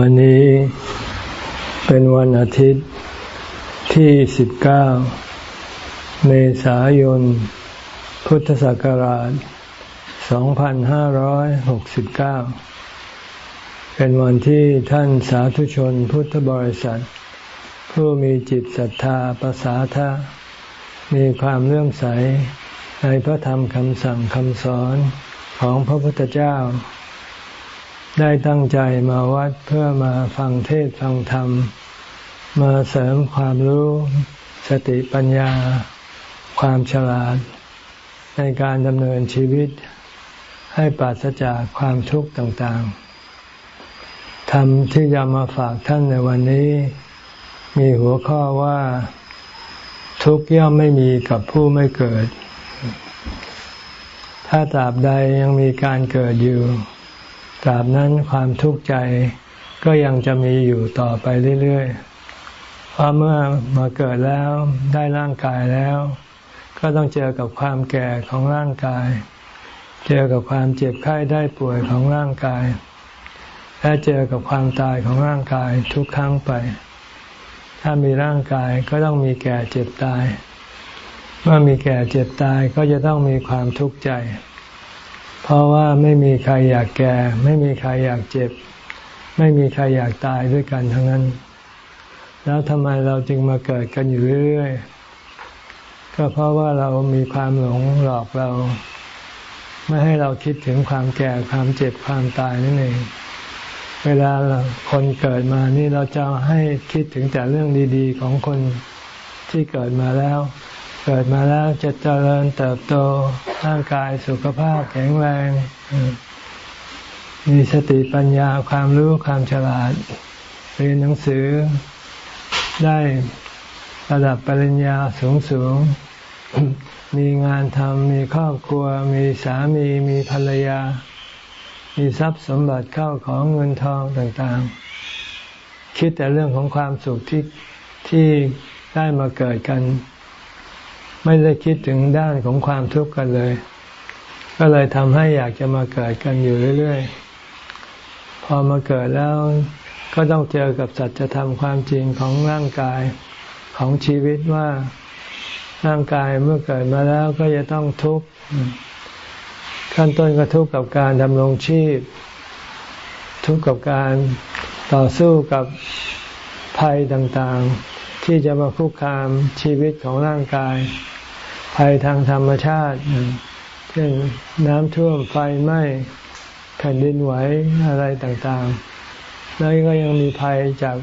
วันนี้เป็นวันอาทิตย์ที่ 19 เมษายน พุทธศักราช 2569 เป็นวันที่ท่านสาธุชนพุทธบริษัท ผู้มีจิตศรัทธาประสาทะมีความเลื่อมใสในพระธรรมคำสั่งคำสอนของพระพุทธเจ้า ได้ตั้งใจมาวัดเพื่อมาฟังเทศฟังธรรม มาเสริมความรู้สติปัญญา ความฉลาด ในการดำเนินชีวิต ให้ปราศจากความทุกข์ต่างๆธรรมที่จะมาฝากท่านในวันนี้ มีหัวข้อว่า ทุกข์ย่อมไม่มีกับผู้ไม่เกิด ถ้าตราบใดยังมีการเกิดอยู่ ตราบนั้นความทุกข์ใจก็ยังจะมีอยู่ต่อไปเรื่อยๆ เพราะเมื่อมาเกิดแล้วได้ร่างกายแล้ว ก็ต้องเจอกับความแก่ของร่างกาย เจอกับความเจ็บไข้ได้ป่วยของร่างกาย และเจอกับความตายของร่างกายทุกครั้งไป ถ้ามีร่างกายก็ต้องมีแก่เจ็บตาย เมื่อมีแก่เจ็บตายก็จะต้องมีความทุกข์ใจ เพราะว่าไม่มีใครอยากแก่ ไม่มีใครอยากเจ็บ ไม่มีใครอยากตายด้วยกันทั้งนั้น แล้วทำไมเราจึงมาเกิดกันอยู่เรื่อยๆก็เพราะว่าเรามีความหลงหลอกเรา ไม่ให้เราคิดถึงความแก่ความเจ็บความตายนั่นเองเวลาคนเกิดมานี่เราจะให้คิดถึงแต่เรื่องดี ๆ ของคนที่เกิดมาแล้ว เกิดมาแล้วจะเจริญเติบโตร่างกายสุขภาพแข็งแรง มีสติปัญญาความรู้ความฉลาด เรียนหนังสือได้ระดับปริญญาสูงสูง มีงานทำมีครอบครัว มีสามีมีภรรยา มีทรัพย์สมบัติเข้าของเงินทองต่างๆ คิดแต่เรื่องของความสุขที่ที่ได้มาเกิดกัน ไม่ได้คิดถึงด้านของความทุกข์กันเลย ก็เลยทำให้อยากจะมาเกิดกันอยู่เรื่อยๆ พอมาเกิดแล้วก็ต้องเจอกับสัจธรรมความจริงของร่างกายของชีวิตว่าร่างกายเมื่อเกิดมาแล้วก็จะต้องทุกข์ขั้นต้นก็ทุกข์กับการดำรงชีพ ทุกข์กับการต่อสู้กับภัยต่างๆ ที่จะมาคุกคามชีวิตของร่างกาย ภัยทางธรรมชาติ เช่นน้ำท่วมไฟไหม้แผ่นดินไหวอะไรต่างๆ แล้วก็ยังมีภัยจาก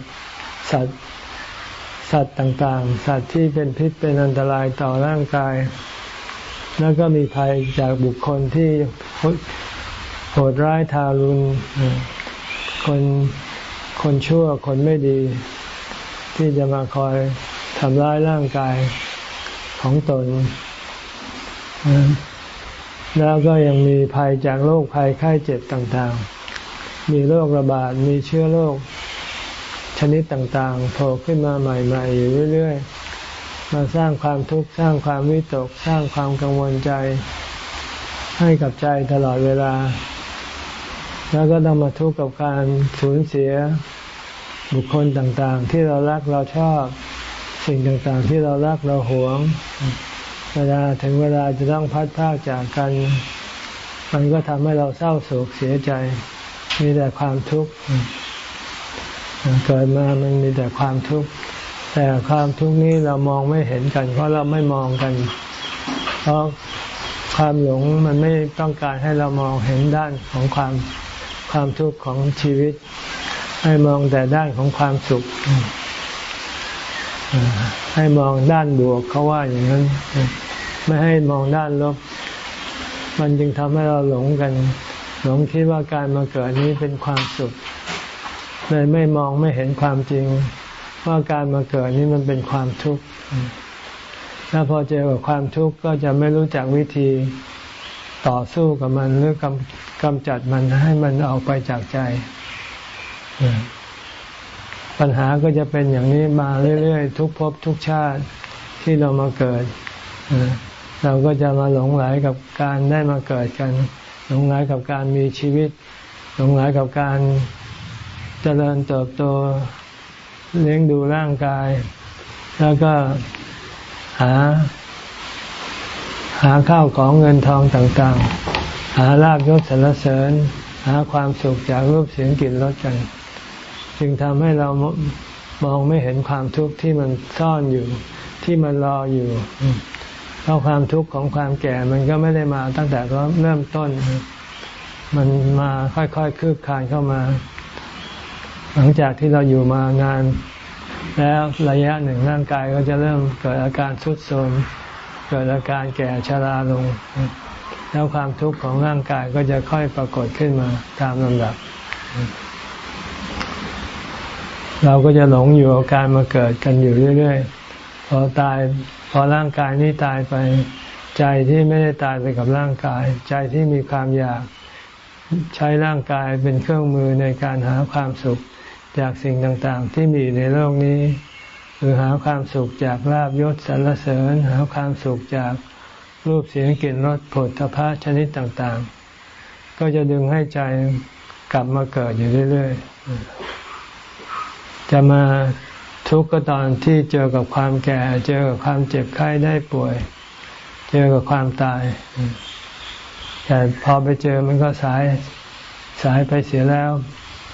สัตว์สัตว์ต่างๆ สัตว์ที่เป็นพิษเป็นอันตรายต่อร่างกาย แล้วก็มีภัยจากบุคคลที่โหดร้ายทารุณคนคนชั่วคนไม่ดี ที่จะมาคอยทำร้ายร่างกาย ของตน แล้วก็ยังมีภัยจากโรคภัยไข้เจ็บต่างๆ มีโรคระบาด มีเชื้อโรคชนิดต่างๆโผล่ขึ้นมาใหม่ๆอยู่เรื่อยๆ มาสร้างความทุกข์สร้างความวิตก สร้างความกังวลใจ ให้กับใจตลอดเวลา แล้วก็ต้องมาทุกข์กับการสูญเสียบุคคลต่างๆ ที่เรารักเราชอบ สิ่งต่างๆที่เรารักเราหวง เวลาถึงเวลาจะต้องพัดพากจากกัน มันก็ทำให้เราเศร้าโศกเสียใจ มีแต่ความทุกข์เกิดมามันมีแต่ความทุกข์แต่ความทุกข์นี้เรามองไม่เห็นกัน เพราะเราไม่มองกัน เพราะความหลงมันไม่ต้องการให้เรามองเห็นด้านของความความทุกข์ของชีวิต ให้มองแต่ด้านของความสุข ให้มองด้านบวกเขาว่าอย่างนั้น ไม่ให้มองด้านลบ มันจึงทำให้เราหลงกัน หลงคิดว่าการมาเกิดนี้เป็นความสุขเลยไม่มองไม่เห็นความจริง ว่าการมาเกิดนี้มันเป็นความทุกข์แล้วพอเจอกับความทุกข์ก็จะไม่รู้จักวิธีต่อสู้กับมันหรือกำกำจัดมันให้มันออกไปจากใจ ปัญหาก็จะเป็นอย่างนี้มาเรื่อยๆ ทุกภพทุกชาติที่เรามาเกิด เราก็จะมาหลงไหลกับการได้มาเกิดกัน หลงไหลกับการมีชีวิต หลงไหลกับการเจริญเติบโตเลี้ยงดูร่างกาย แล้วก็หา หาข้าวของเงินทองต่างๆ หาลาบยศสรรเสริญ หาความสุขจากรูปเสียงกลิ่นรสกัน จึงทำให้เรามองไม่เห็นความทุกข์ที่มันซ่อนอยู่ที่มันรออยู่เพราะความทุกข์ของความแก่ มันก็ไม่ได้มาตั้งแต่เริ่มต้น มันมาค่อยๆคืบคลานเข้ามา หลังจากที่เราอยู่มานาน แล้วระยะหนึ่งร่างกายก็จะเริ่มเกิดอาการทุดโทรมเกิดอาการแก่ชราลง แล้วความทุกข์ของร่างกายก็จะค่อยปรากฏขึ้นมาตามลำดับ เราก็จะหลงอยู่กับการมาเกิดกันอยู่เรื่อยๆ พอตายพอร่างกายนี้ตายไป ใจที่ไม่ได้ตายไปกับร่างกาย ใจที่มีความอยากใช้ร่างกายเป็นเครื่องมือในการหาความสุขจากสิ่งต่างๆ ที่มีในโลกนี้หรือหาความสุขจากลาบยศสรรเสริญ หาความสุขจากรูปเสียงกลิ่นรสผลทพะชนิดต่างๆ ก็จะดึงให้ใจกลับมาเกิดอยู่เรื่อย ๆ จะมาทุกข์ก็ตอนที่เจอกับความแก่ เจอกับความเจ็บไข้ได้ป่วย เจอกับความตาย แต่พอไปเจอมันก็สายสายไปเสียแล้ว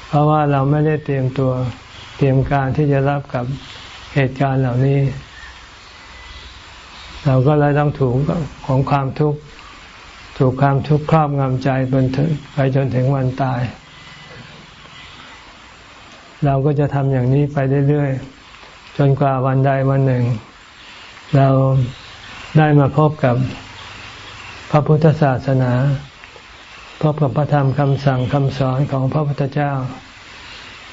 เพราะว่าเราไม่ได้เตรียมตัวเตรียมการที่จะรับกับเหตุการณ์เหล่านี้ เราก็เลยต้องถูกของความทุกข์ถูกความทุกข์ครอบงำใจไปจนถึงวันตาย เราก็จะทำอย่างนี้ไปเรื่อยๆ จนกว่าวันใดวันหนึ่ง เราได้มาพบกับพระพุทธศาสนา พบกับพระธรรมคำสั่งคำสอนของพระพุทธเจ้า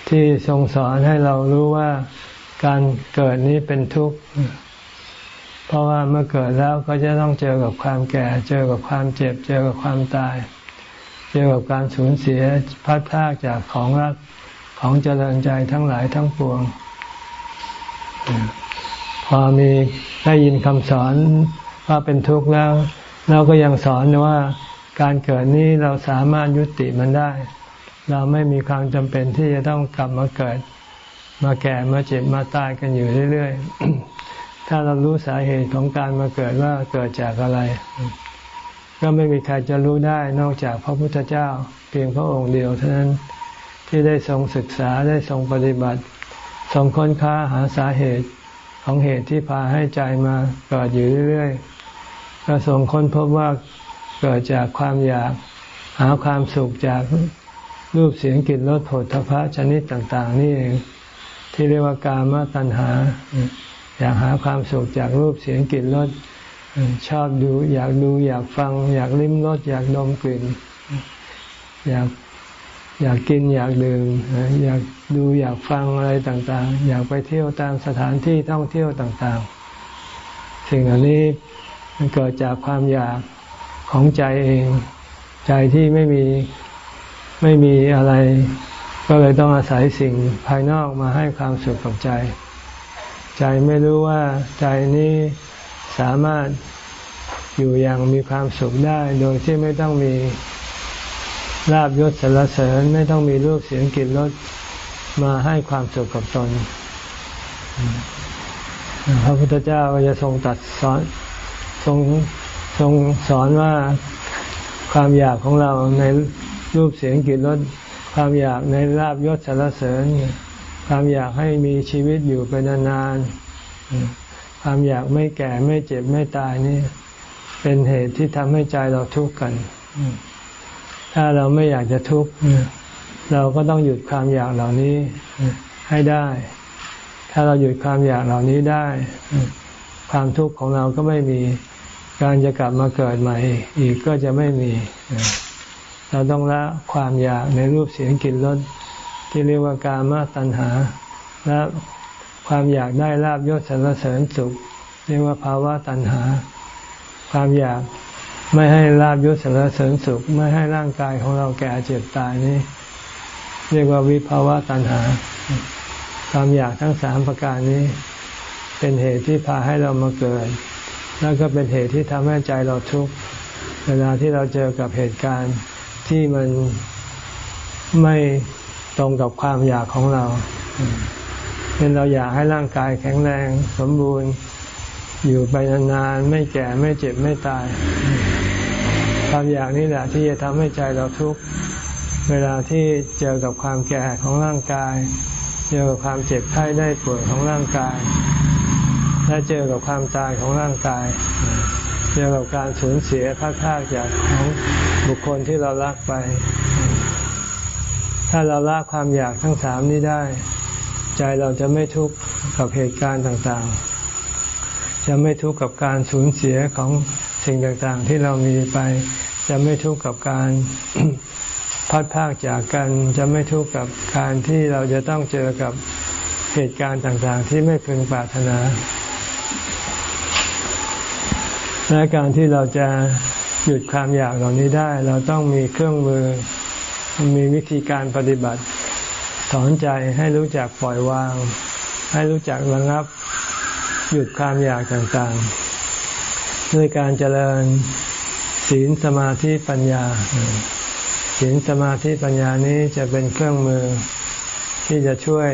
ที่ทรงสอนให้เรารู้ว่าการเกิดนี้เป็นทุกข์ เพราะว่าเมื่อเกิดแล้วก็จะต้องเจอกับความแก่ เจอกับความเจ็บ เจอกับความตาย เจอกับการสูญเสียพัดพากจากของรัก ของเจริญใจทั้งหลายทั้งปวง พอมีได้ยินคำสอนว่าเป็นทุกข์แล้ว เราก็ยังสอนว่าการเกิดนี้เราสามารถยุติมันได้ เราไม่มีความจำเป็นที่จะต้องกลับมาเกิด มาแก่มาเจ็บมาตายกันอยู่เรื่อยๆ ถ้าเรารู้สาเหตุของการมาเกิดว่าเกิดจากอะไร ก็ไม่มีใครจะรู้ได้นอกจากพระพุทธเจ้า เพียงพระองค์เดียวเท่านั้น ที่ได้ทรงศึกษาได้ทรงปฏิบัติ ทรงค้นค้าหาสาเหตุของเหตุที่พาให้ใจมาเกิดอยู่เรื่อยๆก็ทรงค้นพบว่าเกิดจากความอยากหาความสุขจากรูปเสียงกลิ่นรสผลทพะชนิดต่าง ๆ นี่เองที่เรียกว่ากามตัณหา อยากหาความสุขจากรูปเสียงกลิ่นรสชอบดู อยากดูอยากฟัง อยากลิ้มรสอยากดมกลิ่น อยาก อยากกินอยากดื่มอยากดูอยากฟังอะไรต่างๆ อยากไปเที่ยวตามสถานที่ท่องเที่ยวต่างๆ สิ่งเหล่านี้มันเกิดจากความอยากของใจเอง ใจที่ไม่มีไม่มีอะไร ก็เลยต้องอาศัยสิ่งภายนอกมาให้ความสุขกับใจ ใจไม่รู้ว่าใจนี้สามารถอยู่อย่างมีความสุขได้โดยที่ไม่ต้องมี ลาบยศสรรเสริญไม่ต้องมีรูปเสียงกลิ่นรสมาให้ความสุขกับตนพระพุทธเจ้าก็จะทรงตัดสอนทรงทรงสอนว่าความอยากของเราในรูปเสียงกลิ่นรสความอยากในลาบยศสรรเสริญ ความอยากให้มีชีวิตอยู่ไปนานๆความอยากไม่แก่ไม่เจ็บไม่ตายนี่ เป็นเหตุที่ทำให้ใจเราทุกข์กัน ถ้าเราไม่อยากจะทุกข์เราก็ต้องหยุดความอยากเหล่านี้ให้ได้ ถ้าเราหยุดความอยากเหล่านี้ได้ ความทุกข์ของเราก็ไม่มี การจะกลับมาเกิดใหม่ อีกก็จะไม่มี เราต้องละความอยากในรูปเสียงกลิ่นรสที่เรียกว่ากามาตัณหา และความอยากได้ลาบยศสรรเสริญสุข เรียกว่าภาวะตัณหา ความอยาก ไม่ให้ลาบยศสารเสริญสุข ไม่ให้ร่างกายของเราแก่เจ็บตายนี้เรียกว่าวิภาวะตัณหา ความอยากทั้งสามประการนี้ เป็นเหตุที่พาให้เรามาเกิด แล้วก็เป็นเหตุที่ทำให้ใจเราทุกข์เวลาที่เราเจอกับเหตุการณ์ที่มันไม่ตรงกับความอยากของเราเป็นเราอยากให้ร่างกายแข็งแรง สมบูรณ์ อยู่ไปนานๆไม่แก่ไม่เจ็บไม่ตาย ความอยากนี่แหละที่จะทำให้ใจเราทุกข์เวลาที่เจอกับความแก่ของร่างกาย เจอกับความเจ็บไข้ได้ป่วยของร่างกาย และเจอกับความตายของร่างกาย เจอกับการสูญเสียพัดพากจากของบุคคลที่เรารักไป ถ้าเราละความอยากทั้งสามนี้ได้ ใจเราจะไม่ทุกข์กับเหตุการณ์ต่างๆ จะไม่ทุกข์กับการสูญเสียของสิ่งต่างๆ ที่เรามีไป จะไม่ทุกข์กับการพัดพากจากกัน จะไม่ทุกข์กับการที่เราจะต้องเจอกับเหตุการณ์ต่างๆ ที่ไม่พึงปรารถนาและการที่เราจะหยุดความอยากเหล่านี้ได้ เราต้องมีเครื่องมือมีวิธีการปฏิบัติสอนใจให้รู้จักปล่อยวาง ให้รู้จักระงับ หยุดความอยากต่างๆ ด้วยการเจริญ ศีลสมาธิปัญญา ศีลสมาธิปัญญานี้จะเป็นเครื่องมือที่จะช่วย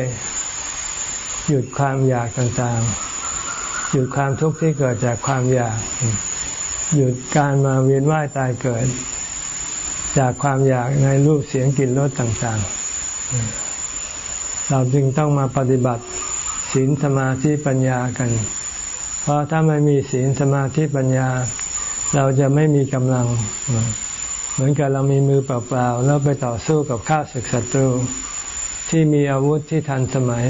หยุดความอยากต่างๆ หยุดความทุกข์ที่เกิดจากความอยาก หยุดการมาเวียนว่ายตายเกิด จากความอยากในรูปเสียงกลิ่นรสต่างๆ เราจึงต้องมาปฏิบัติศีลสมาธิปัญญากัน เพราะถ้าไม่มีศีลสมาธิปัญญา เราจะไม่มีกำลัง เหมือนกับเรามีมือเปล่าๆแล้วไปต่อสู้กับข้าศึกศัตรูที่มีอาวุธที่ทันสมัย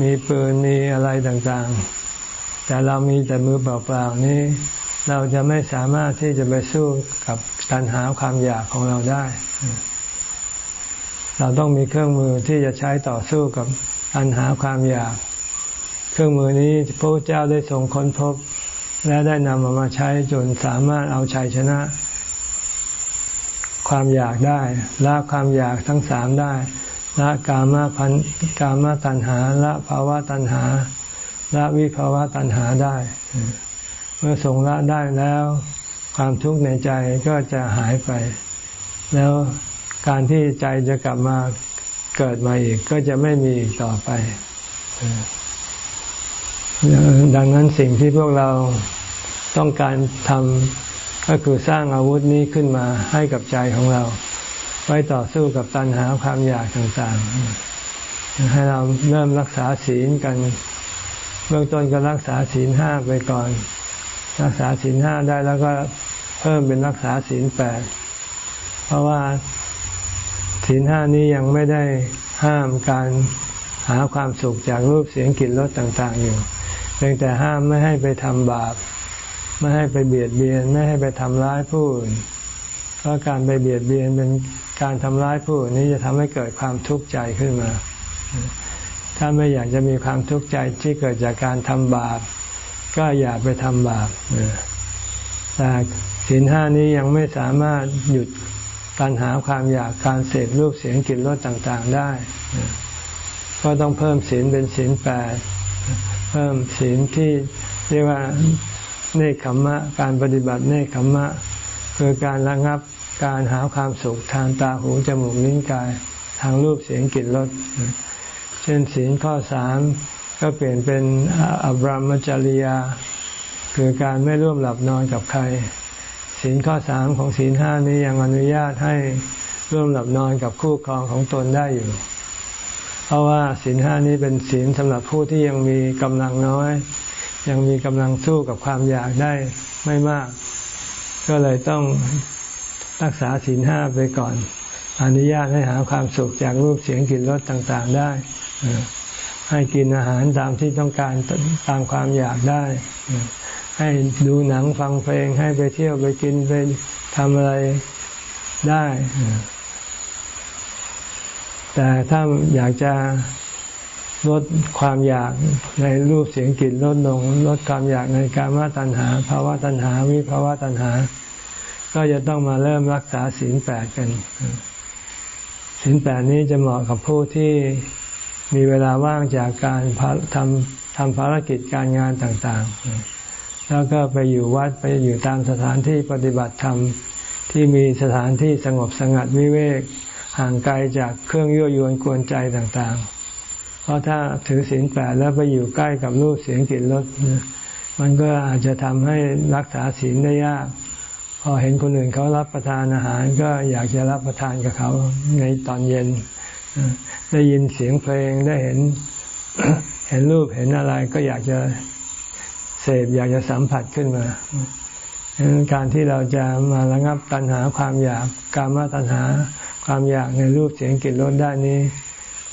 มีปืนมีอะไรต่างๆ แต่เรามีแต่มือเปล่าๆนี้ เราจะไม่สามารถที่จะไปสู้กับตัณหาความอยากของเราได้ เราต้องมีเครื่องมือที่จะใช้ต่อสู้กับตัณหาความอยาก เครื่องมือนี้พระเจ้าได้ทรงค้นพบ และได้นำมามาใช้จนสามารถเอาชัยชนะ ความอยากได้ละความอยากทั้งสามได้ละกามาพันกามาตัณหาละภาวะตัณหาละวิภาวะตัณหาได้ เมื่อทรงละได้แล้ว ความทุกข์ในใจก็จะหายไป แล้วการที่ใจจะกลับมาเกิดมาอีกก็จะไม่มีต่อไป ดังนั้นสิ่งที่พวกเราต้องการทำก็คือสร้างอาวุธนี้ขึ้นมาให้กับใจของเรา ไว้ต่อสู้กับตัณหาความอยากต่างๆ ให้เราเริ่มรักษาศีลกัน เบื้องต้นก็รักษาศีลห้าไปก่อน รักษาศีลห้าได้แล้วก็เพิ่มเป็นรักษาศีลแปดเพราะว่าศีลห้านี้ยังไม่ได้ห้ามการหาความสุขจากรูปเสียงกลิ่นรสต่าง ๆ อยู่ พียงแต่ห้ามไม่ให้ไปทำบาป ไม่ให้ไปเบียดเบียน ไม่ให้ไปทำร้ายผู้อื่นเพราะการไปเบียดเบียนเป็นการทำร้ายผู้อื่นนี้จะทำให้เกิดความทุกข์ใจขึ้นมา ถ้าไม่อยากจะมีความทุกข์ใจที่เกิดจากการทำบาป ก็อย่าไปทำบาปแต่ศีลห้านี้ยังไม่สามารถหยุดการหาความอยากการเสพรูปเสียงกลิ่นรสต่างๆได้ ก็ต้องเพิ่มศีลเป็นศีลแปด เพิ่มศีลที่เรียกว่าเนคขมมะ การปฏิบัติเนคขมมะ คือการระงับการหาความสุขทางตาหูจมูกลิ้นกายทางรูปเสียงกลิ่นรสเช่นศีลข้อสามก็เปลี่ยนเป็นอบรมจริยา คือการไม่ร่วมหลับนอนกับใครศีลข้อสามของศีลห้านี้ยังอนุญาตให้ร่วมหลับนอนกับคู่ครองของตนได้อยู่ ราะว่าศีลห้านี้เป็นศีลสำหรับผู้ที่ยังมีกำลังน้อย ยังมีกำลังสู้กับความอยากได้ไม่มาก ก็เลยต้องรักษาศีลห้าไปก่อน อนุญาตให้หาความสุขจากรูปเสียงกลิ่นรสต่างๆได้ ให้กินอาหารตามที่ต้องการตามความอยากได้ ให้ดูหนังฟังเพลงให้ไปเที่ยวไปกินไปทำอะไรได้ แต่ถ้าอยากจะลดความอยากในรูปเสียงกลิ่นลดลง ลดความอยากในการมาตัณหาภาวะตัณหาวิภาวะตัณหา ก็จะต้องมาเริ่มรักษาศีลแปดกันศีลแปดนี้จะเหมาะกับผู้ที่มีเวลาว่างจากการทำทำภารกิจการงานต่างๆ แล้วก็ไปอยู่วัดไปอยู่ตามสถานที่ปฏิบัติธรรมที่มีสถานที่สงบสงัดวิเวก ห่างไกลจากเครื่องยั่วยวนกวนใจต่างๆ เพราะถ้าถือศีลแปดแล้วไปอยู่ใกล้กับรูปเสียงกลิ่นรสมันก็อาจจะทำให้รักษาศีลได้ยาก พอเห็นคนอื่นเขารับประทานอาหาร ก็อยากจะรับประทานกับเขาในตอนเย็น ได้ยินเสียงเพลงได้เห็นเห็นรูปเห็นอะไรก็อยากจะเสพอยากจะสัมผัสขึ้นมาดังนั้นการที่เราจะมาระงับตัณหาความอยากกามตัณหา ความอยากในรูปเสียงกลิ่นรสได้นี้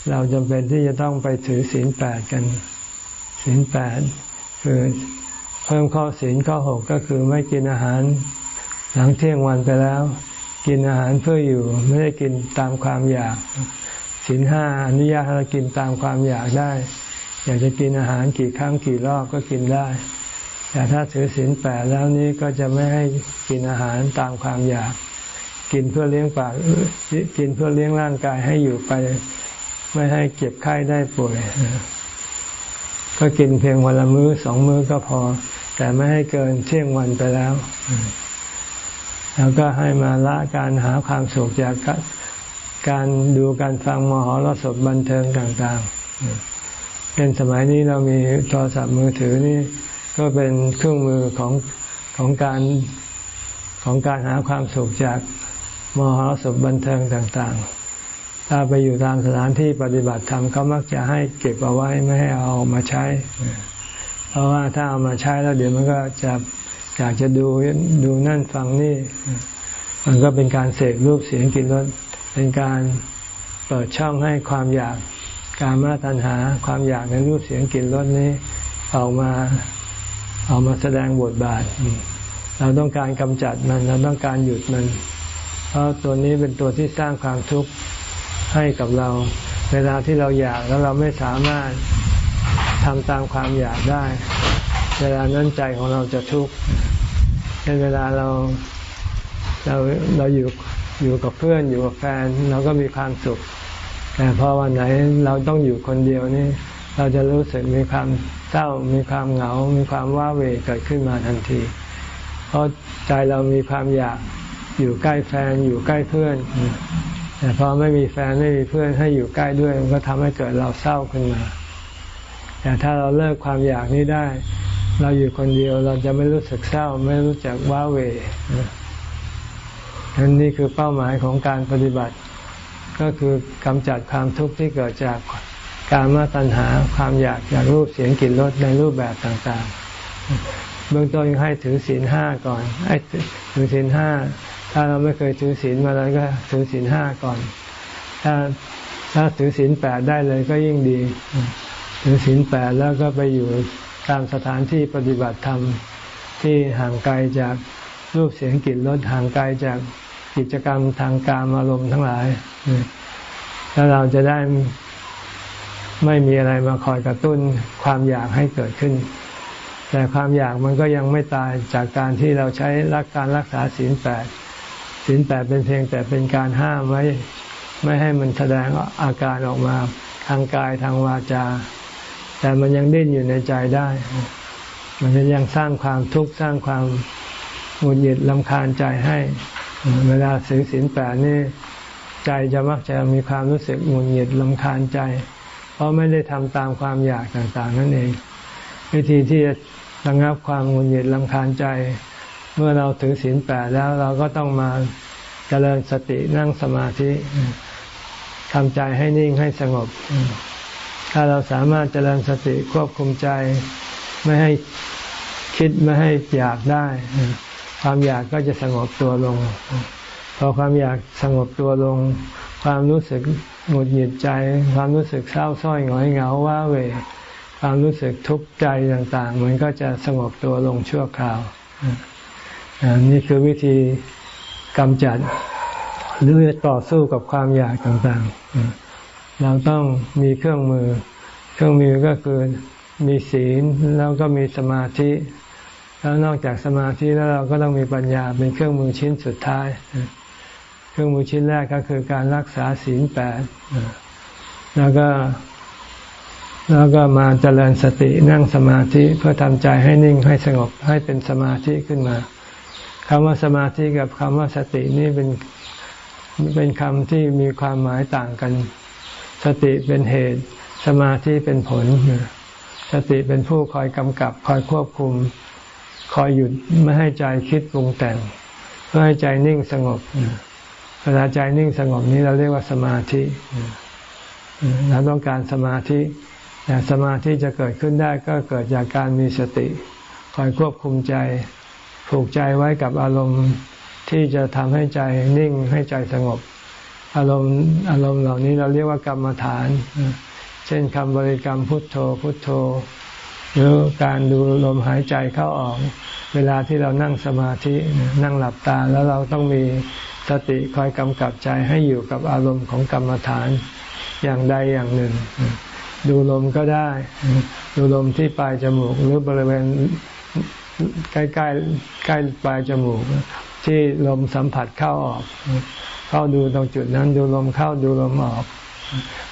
เราจำเป็นที่จะต้องไปถือศีลแปดกันศีลแปดคือเพิ่มข้อศีลข้อหกก็คือไม่กินอาหารหลังเที่ยงวันไปแล้ว กินอาหารเพื่ออยู่ ไม่ได้กินตามความอยากศีลห้าอนุญาตให้เรากินตามความอยากได้ อยากจะกินอาหารกี่ครั้งกี่รอบก็กินได้ แต่ถ้าถือศีลแปดแล้วนี้ก็จะไม่ให้กินอาหารตามความอยาก กินเพื่อเลี้ยงปาก กินเพื่อเลี้ยงร่างกายให้อยู่ไป ไม่ให้เจ็บไข้ได้ป่วย ก็กินเพียงวันละมื้อสองมื้อก็พอ แต่ไม่ให้เกินเที่ยงวันไปแล้ว แล้วก็ให้มาละการหาความสุขจากการดูการฟังมหรสพบันเทิงต่างๆเป็นสมัยนี้เรามีโทรศัพท์มือถือนี่ ก็เป็นเครื่องมือของของการของการหาความสุขจาก มหรสพบันเทิงต่างๆ ถ้าไปอยู่ตามสถานที่ปฏิบัติธรรมเขามักจะให้เก็บเอาไว้ไม่ให้เอามาใช้ เพราะว่าถ้าเอามาใช้แล้วเดี๋ยวมันก็จะอยากจะดูดูนั่นฟังนี่ มันก็เป็นการเสกรูปเสียงกลิ่นรสเป็นการเปิดช่องให้ความอยากการมาตัญหาความอยากในรูปเสียงกลิ่นรสนี้ออกมาออกมาแสดงบทบาท เราต้องการกำจัดมัน เราต้องการหยุดมัน เพราะตัวนี้เป็นตัวที่สร้างความทุกข์ให้กับเรา เวลาที่เราอยากแล้วเราไม่สามารถทำตามความอยากได้ เวลานั้นใจของเราจะทุกข์ในเวลาเราเราเราอยู่อยู่กับเพื่อนอยู่กับแฟนเราก็มีความสุข แต่พอวันไหนเราต้องอยู่คนเดียวนี่เราจะรู้สึกมีความเศร้ามีความเหงา มีความว้าเหวเกิดขึ้นมาทันที เพราะใจเรามีความอยาก อยู่ใกล้แฟนอยู่ใกล้เพื่อน แต่พอไม่มีแฟนไม่มีเพื่อนให้อยู่ใกล้ด้วยมันก็ทำให้เกิดเราเศร้าขึ้นมา แต่ถ้าเราเลิกความอยากนี้ได้ เราอยู่คนเดียวเราจะไม่รู้สึกเศร้า ไม่รู้จักว้าเหวนันนี่คือเป้าหมายของการปฏิบัติ ก็คือกำจัดความทุกข์ที่เกิดจากการมาตัณหาความอยากอยากรูปเสียงกลิ่นรสในรูปแบบต่างๆ เบื้องต้นให้ถือศีลห้าก่อนไอ้ถือศีลห้า ถ้าเราไม่เคยถือศีลมาแล้วก็ถือศีลห้าก่อน ถ้าถ้าถือศีลแปดได้เลยก็ยิ่งดี ถือศีลแปดแล้วก็ไปอยู่ตามสถานที่ปฏิบัติธรรมที่ห่างไกลจากรูปเสียงกลิ่นรสห่างไกลจากกิจกรรมทางการอารมณ์ทั้งหลาย แล้วเราจะได้ไม่มีอะไรมาคอยกระตุ้นความอยากให้เกิดขึ้น แต่ความอยากมันก็ยังไม่ตายจากการที่เราใช้รักการรักษาศีลแปด ศีลแปดเป็นเพียงแต่เป็นการห้ามไว้ไม่ให้มันแสดงอาการออกมาทางกายทางวาจา แต่มันยังดิ้นอยู่ในใจได้ มันยังสร้างความทุกข์สร้างความหงุดหงิดลำคาญใจให้ เวลาสือศีลแปดนี่ใจจะมักจะมีความรู้สึกหงุดหงิดลำคาญใจ เพราะไม่ได้ทำตามความอยากต่างๆ นั่นเอง วิธีที่จะระงับความหงุดหงิดลำคาญใจ เมื่อเราถือศีลแปดแล้วเราก็ต้องมาเจริญสตินั่งสมาธิทำใจให้นิ่งให้สงบ ถ้าเราสามารถเจริญสติควบคุมใจไม่ให้คิดไม่ให้อยากได้ ความอยากก็จะสงบตัวลง พอความอยากสงบตัวลง ความรู้สึกหงุดหงิดใจ ความรู้สึกเศร้าส้อยหงอยเหงาว้าเวความรู้สึกทุกข์ใจต่าง ๆ มันก็จะสงบตัวลงชั่วคราว นี่คือวิธีกำจัดหรือต่อสู้กับความอยากต่างๆ เราต้องมีเครื่องมือ เครื่องมือก็คือมีศีลแล้วก็มีสมาธิ แล้วนอกจากสมาธิแล้วเราก็ต้องมีปัญญาเป็นเครื่องมือชิ้นสุดท้าย เครื่องมือชิ้นแรกก็คือการรักษาศีลแปดแล้วก็แล้วก็มาเจริญสตินั่งสมาธิเพื่อทำใจให้นิ่งให้สงบให้เป็นสมาธิขึ้นมา คำว่าสมาธิกับคำว่าสตินี่เป็นเป็นคำที่มีความหมายต่างกัน สติเป็นเหตุ สมาธิเป็นผล สติเป็นผู้คอยกำกับ คอยควบคุม คอยหยุดไม่ให้ใจคิดปรุงแต่งเพื่อให้ใจนิ่งสงบเวลาใจนิ่งสงบนี้เราเรียกว่าสมาธิเราต้องการสมาธิแต่สมาธิจะเกิดขึ้นได้ก็เกิดจากการมีสติ คอยควบคุมใจ ผูกใจไว้กับอารมณ์ที่จะทำให้ใจนิ่งให้ใจสงบ อารมณ์อารมณ์เหล่านี้เราเรียกว่ากรรมฐาน เช่นคำบริกรรมพุทโธพุทโธ หรือการดูลมหายใจเข้าออก เวลาที่เรานั่งสมาธินั่งหลับตาแล้วเราต้องมีสติคอยกำกับใจให้อยู่กับอารมณ์ของกรรมฐานอย่างใดอย่างหนึ่ง ดูลมก็ได้ ดูลมที่ปลายจมูกหรือบริเวณ ใกล้ใกล้ใกล้ปลายจมูก ที่ลมสัมผัสเข้าออก เข้าดูตรงจุดนั้นดูลมเข้าดูลมออก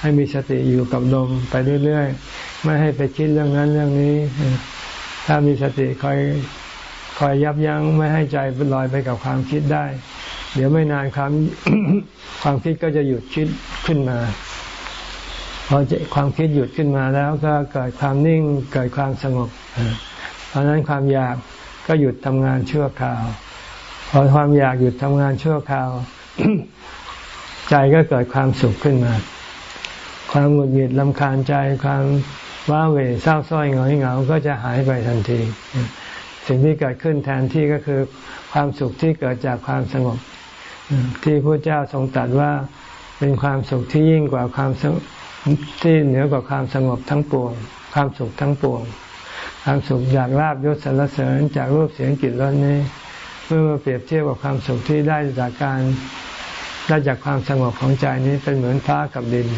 ให้มีสติอยู่กับลมไปเรื่อยๆ ไม่ให้ไปคิดเรื่องนั้นเรื่องนี้ ถ้ามีสติคอยคอยยับยั้งไม่ให้ใจลอยไปกับความคิดได้ เดี๋ยวไม่นานความความคิดก็จะหยุดคิดขึ้นมาพอความคิดหยุดขึ้นมาแล้วก็เกิดความนิ่งเกิดความสงบ เพราะนั้นความอยากก็หยุดทำงานชั่วคราวพอความอยากหยุดทำงานชั่วคราว ใจก็เกิดความสุขขึ้นมา ความหงุดหงิดลำคาญใจความว้าเหวเศร้าส้อยหงอยเหงาก็จะหายไปทันที สิ่งที่เกิดขึ้นแทนที่ก็คือความสุขที่เกิดจากความสงบ ที่พระเจ้าทรงตรัสว่าเป็นความสุขที่ยิ่งกว่าความที่เหนือกว่าความสงบทั้งปวง ความสุขทั้งปวง ความสุขจากลาบยศสรรเสริญจากรูปเสียงกลิ่นรสนี้เมื่อเปรียบเทียบกับความสุขที่ได้จากการได้จากความสงบของใจนี้เป็นเหมือนฟ้ากับดิน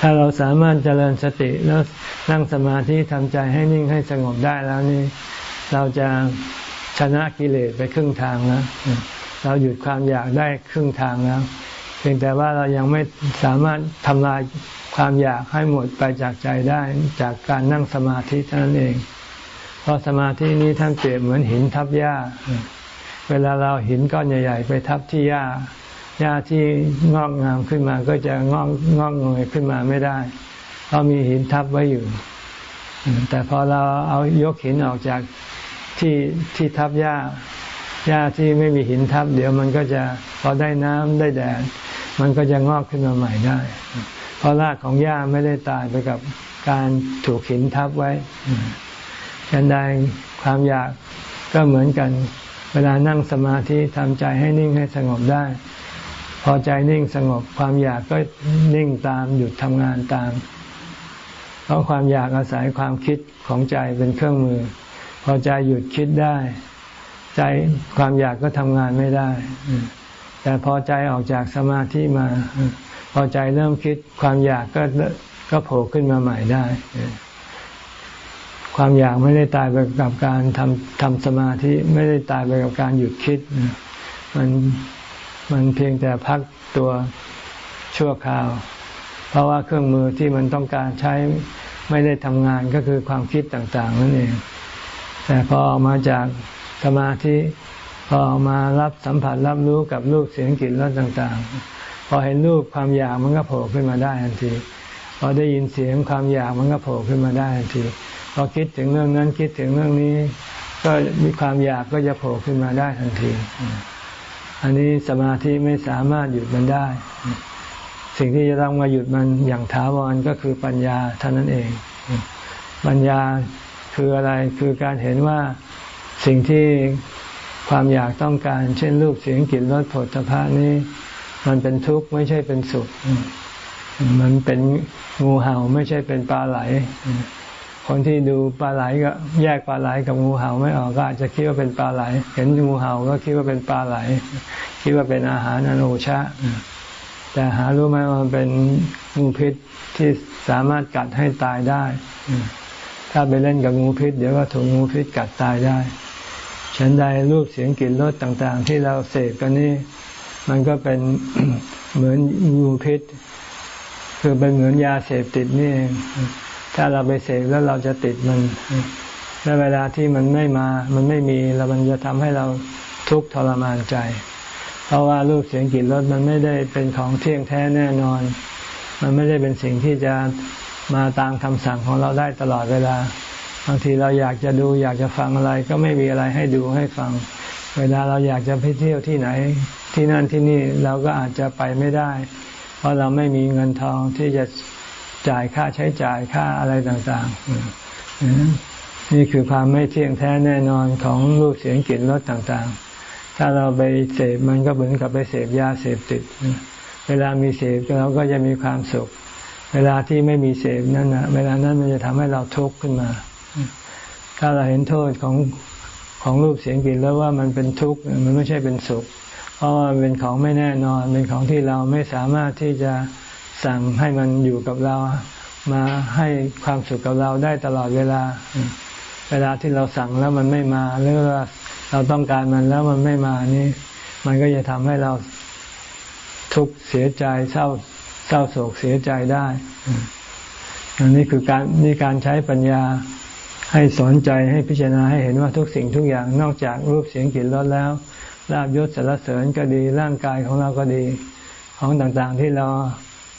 ถ้าเราสามารถเจริญสติแล้วนั่งสมาธิทำใจให้นิ่งให้สงบได้แล้วนี่ เราจะชนะกิเลสไปครึ่งทางแล้วเราหยุดความอยากได้ครึ่งทางแล้ว เพียงแต่ว่าเรายังไม่สามารถทำลายความอยากให้หมดไปจากใจได้จากการนั่งสมาธิเท่านั้นเอง เพราะสมาธินี้ท่านเปรียบเหมือนหินทับหญ้า เวลาเราหินก้อนใหญ่ ๆ ไปทับที่หญ้าหญ้าที่งอกงามขึ้นมาก็จะงอกงอกเงยขึ้นมาไม่ได้ เพราะมีหินทับไว้อยู่ แต่พอเราเอายกหินออกจากที่ที่ทับหญ้าหญ้าที่ไม่มีหินทับ เดี๋ยวมันก็จะพอได้น้ำได้แดด มันก็จะงอกขึ้นมาใหม่ได้ เพราะรากของหญ้าไม่ได้ตายไปกับการถูกหินทับไว้ฉันใดความอยากก็เหมือนกัน เวลานั่งสมาธิทำใจให้นิ่งให้สงบได้ พอใจนิ่งสงบความอยากก็นิ่งตามหยุดทำงานตาม เพราะความอยากอาศัยความคิดของใจเป็นเครื่องมือ พอใจหยุดคิดได้ ใจความอยากก็ทำงานไม่ได้ แต่พอใจออกจากสมาธิมา พอใจเริ่มคิดความอยากก็ก็โผล่ขึ้นมาใหม่ได้ ความอยากไม่ได้ตายไปกับการทำทำสมาธิไม่ได้ตายไปกับการหยุดคิด มันมันเพียงแต่พักตัวชั่วคราว เพราะว่าเครื่องมือที่มันต้องการใช้ไม่ได้ทำงานก็คือความคิดต่าง ๆ นั่นเอง แต่พอออกมาจากสมาธิ พอออกมารับสัมผัสรับรู้กับรูปเสียงกลิ่นรสต่าง ๆ พอเห็นรูปความอยากมันก็โผล่ขึ้นมาได้ทันทีพอได้ยินเสียงความอยากมันก็โผล่ขึ้นมาได้ทันทีพอคิดถึงเรื่องนั้นคิดถึงเรื่องนี้ ก็มีความอยากก็จะโผล่ขึ้นมาได้ทันที อันนี้สมาธิไม่สามารถหยุดมันได้ สิ่งที่จะต้องมาหยุดมันอย่างถาวรก็คือปัญญาเท่านั้นเอง ปัญญาคืออะไรคือการเห็นว่าสิ่งที่ ความอยากต้องการ เช่นรูปเสียงกลิ่นรสผลิตภะนี้ มันเป็นทุกข์ไม่ใช่เป็นสุข มันเป็นงูเห่าไม่ใช่เป็นปลาไหล คนที่ดูปลาไหลก็แยกปลาไหลกับงูเห่าไม่ออกก็อาจจะคิดว่าเป็นปลาไหล เห็นงูเห่าก็คิดว่าเป็นปลาไหล คิดว่าเป็นอาหารอโนชะแต่หารู้ไหมว่ามันเป็นงูพิษที่สามารถกัดให้ตายได้ ถ้าไปเล่นกับงูพิษ เดี๋ยวก็ถูกงูพิษกัดตายได้ ฉันใดรูปเสียงกลิ่นรสต่างๆ ที่เราเสพกันนี่มันก็เป็นเหมือนงูพิษ คือเป็นเหมือนยาเสพติดนี่ ถ้าเราไปเสกแล้วเราจะติดมันและเวลาที่มันไม่มา มันไม่มีแล้วมันจะทำให้เราทุกข์ทรมานใจ เพราะว่ารูปเสียงกลิ่นรสมันไม่ได้เป็นของเที่ยงแท้แน่นอน มันไม่ได้เป็นสิ่งที่จะมาตามคำสั่งของเราได้ตลอดเวลา บางทีเราอยากจะดูอยากจะฟังอะไรก็ไม่มีอะไรให้ดูให้ฟัง เวลาเราอยากจะไปเที่ยวที่ไหน ที่นั่นที่นี่เราก็อาจจะไปไม่ได้ เพราะเราไม่มีเงินทองที่จะจ่ายค่าใช้จ่ายค่าอะไรต่างๆ นี่คือความไม่เที่ยงแท้แน่นอนของรูปเสียงกลิ่นรสต่างๆ ถ้าเราไปเสพมันก็เหมือนกับไปเสพยาเสพติด เวลามีเสพเราก็จะมีความสุข เวลาที่ไม่มีเสพนั่นนะเวลานั้นมันจะทำให้เราทุกข์ขึ้นมา ถ้าเราเห็นโทษของของรูปเสียงกลิ่นแล้วว่ามันเป็นทุกข์มันไม่ใช่เป็นสุข เพราะว่าเป็นของไม่แน่นอน เป็นของที่เราไม่สามารถที่จะสั่งให้มันอยู่กับเรา มาให้ความสุขกับเราได้ตลอดเวลา เวลาที่เราสั่งแล้วมันไม่มาหรือว่าเราต้องการมันแล้วมันไม่มานี่ มันก็จะทำให้เราทุกข์เสียใจเศร้าเศร้าโศกเสียใจได้อันนี้คือการนี่การใช้ปัญญา ให้สอนใจให้พิจารณาให้เห็นว่าทุกสิ่งทุกอย่างนอกจากรูปเสียงกลิ่นรสแล้วลาบยศสารเสริญก็ดีร่างกายของเราก็ดี ของต่างๆที่เรา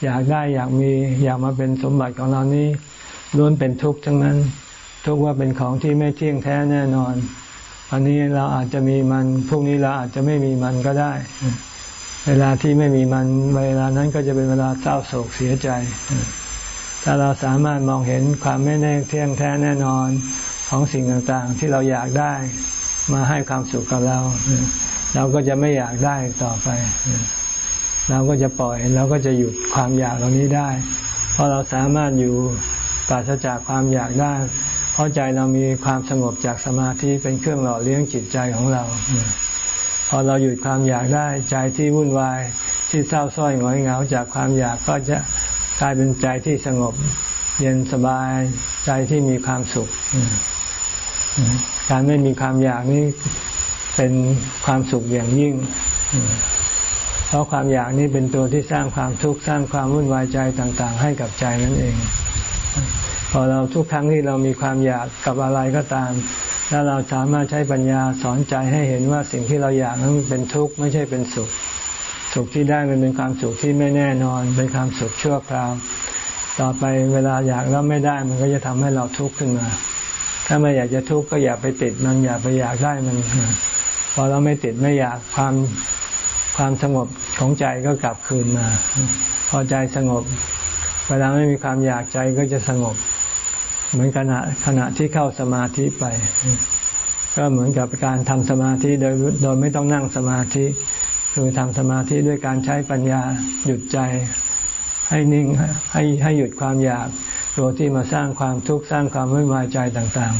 อยากได้อยากมีอยากมาเป็นสมบัติของเรานี้ล้วนเป็นทุกข์ทั้งนั้น ทุกว่าเป็นของที่ไม่เที่ยงแท้แน่นอนวันนี้เราอาจจะมีมันพรุ่งนี้เราอาจจะไม่มีมันก็ได้ เวลาที่ไม่มีมัน เวลานั้นก็จะเป็นเวลาเศร้าโศกเสียใจ ถ้าเราสามารถมองเห็นความไม่แน่เที่ยงแท้แน่นอนของสิ่งต่างๆ ที่เราอยากได้มาให้ความสุขกับเรา เราก็จะไม่อยากได้ต่อไป เราก็จะปล่อยเราก็จะหยุดความอยากเหล่านี้ได้ เพราะเราสามารถอยู่ปราศจากความอยากได้ เพราะใจเรามีความสงบจากสมาธิเป็นเครื่องหล่อเลี้ยงจิตใจของเรา พอเราหยุดความอยากได้ ใจที่วุ่นวายที่เศร้าส้อยหงอยเหงาจากความอยากก็จะ กลายเป็นใจที่สงบ เย็นสบายใจที่มีความสุข การไม่มีความอยากนี้เป็นความสุขอย่างยิ่ง เพราะความอยากนี้เป็นตัวที่สร้างความทุกข์สร้างความวุ่นวายใจต่าง ๆ ให้กับใจนั่นเอง พอเราทุกครั้งที่เรามีความอยากกับอะไรก็ตาม แล้วเราสามารถใช้ปัญญาสอนใจให้เห็นว่าสิ่งที่เราอยากนั้นเป็นทุกข์ไม่ใช่เป็นสุข สุขที่ได้มันเป็นความสุขที่ไม่แน่นอน เป็นความสุขชั่วคราว ต่อไปเวลาอยากแล้วไม่ได้มันก็จะทำให้เราทุกข์ขึ้นมา ถ้าไม่อยากจะทุกข์ก็อย่าไปติดมันอย่าไปอยากได้มันพอเราไม่ติดไม่อยากความความสงบของใจก็กลับคืนมา พอใจสงบ เวลาไม่มีความอยากใจก็จะสงบ เหมือนขณะขณะที่เข้าสมาธิไป ก็เหมือนกับการทำสมาธิโดยโดยไม่ต้องนั่งสมาธิ คือทำสมาธิด้วยการใช้ปัญญาหยุดใจ ให้นิ่งให้ให้หยุดความอยาก ตัวที่มาสร้างความทุกข์สร้างความไม่วายใจต่าง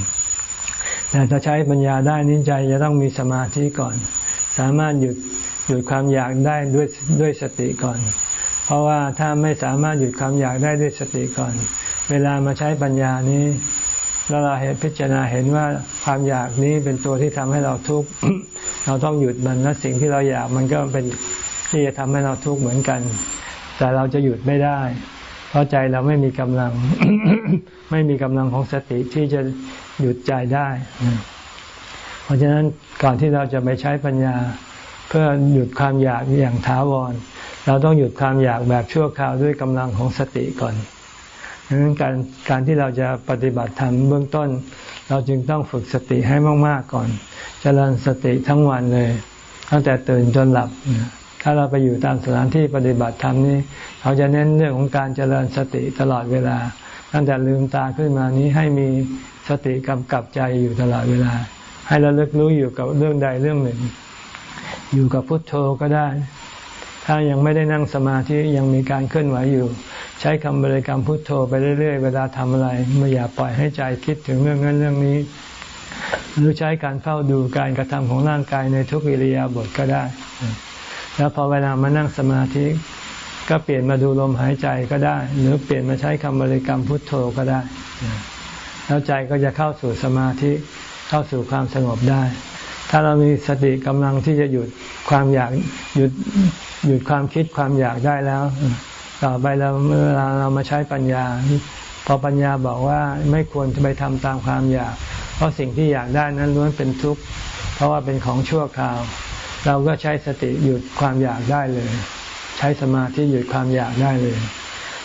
ๆแต่จะใช้ปัญญาได้นิใจจะต้องมีสมาธิก่อน สามารถหยุดหยุดความอยากได้ด้วยด้วยสติก่อน เพราะว่าถ้าไม่สามารถหยุดความอยากได้ด้วยสติก่อน เวลามาใช้ปัญญานี้แล้วเราเห็นพิจารณาเห็นว่าความอยากนี้เป็นตัวที่ทำให้เราทุกข์ เราต้องหยุดมันและสิ่งที่เราอยากมันก็เป็นที่จะทำให้เราทุกข์เหมือนกัน แต่เราจะหยุดไม่ได้ เพราะใจเราไม่มีกำลัง ไม่มีกำลังของสติที่จะหยุดใจได้ เพราะฉะนั้นก่อนที่เราจะไปใช้ปัญญา เพื่อหยุดความอยากอย่างถาวร เราต้องหยุดความอยากแบบชั่วคราวด้วยกำลังของสติก่อนดังนั้นการการที่เราจะปฏิบัติธรรมเบื้องต้น เราจึงต้องฝึกสติให้มากๆก่อนจเจริญสติทั้งวันเลยตั้งแต่ตื่นจนหลับ ถ้าเราไปอยู่ตามสถานที่ปฏิบัติธรรมนี้ เขาจะเน้นเรื่องของการเจริญสติตลอดเวลา ตั้งแต่ลืมตาขึ้นมานี้ให้มีสติกำกับใจอยู่ตลอดเวลา ให้เราเลิกรู้อยู่กับเรื่องใดเรื่องหนึ่ง อยู่กับพุทโธก็ได้ ถ้ายังไม่ได้นั่งสมาธิยังมีการเคลื่อนไหวอยู่ ใช้คำบริกรรมพุทโธไปเรื่อย ๆ เวลาทำอะไรไม่อย่าปล่อยให้ใจคิดถึงเรื่องนั้นเรื่องนี้ หรือใช้การเฝ้าดูการกระทำของร่างกายในทุกอิริยาบถก็ได้ แล้วพอเวลามานั่งสมาธิก็เปลี่ยนมาดูลมหายใจก็ได้ หรือเปลี่ยนมาใช้คำบริกรรมพุทโธก็ได้ แล้วใจก็จะเข้าสู่สมาธิเข้าสู่ความสงบได้ ถ้าเรามีสติกำลังที่จะหยุดความอยากหยุดหยุดความคิดความอยากได้แล้ว ต่อไปเราเมื่อเรามาใช้ปัญญา พอปัญญาบอกว่าไม่ควรจะไปทำตามความอยาก เพราะสิ่งที่อยากได้นั้นล้วนเป็นทุกข์เพราะว่าเป็นของชั่วคราว เราก็ใช้สติหยุดความอยากได้เลย ใช้สมาธิหยุดความอยากได้เลย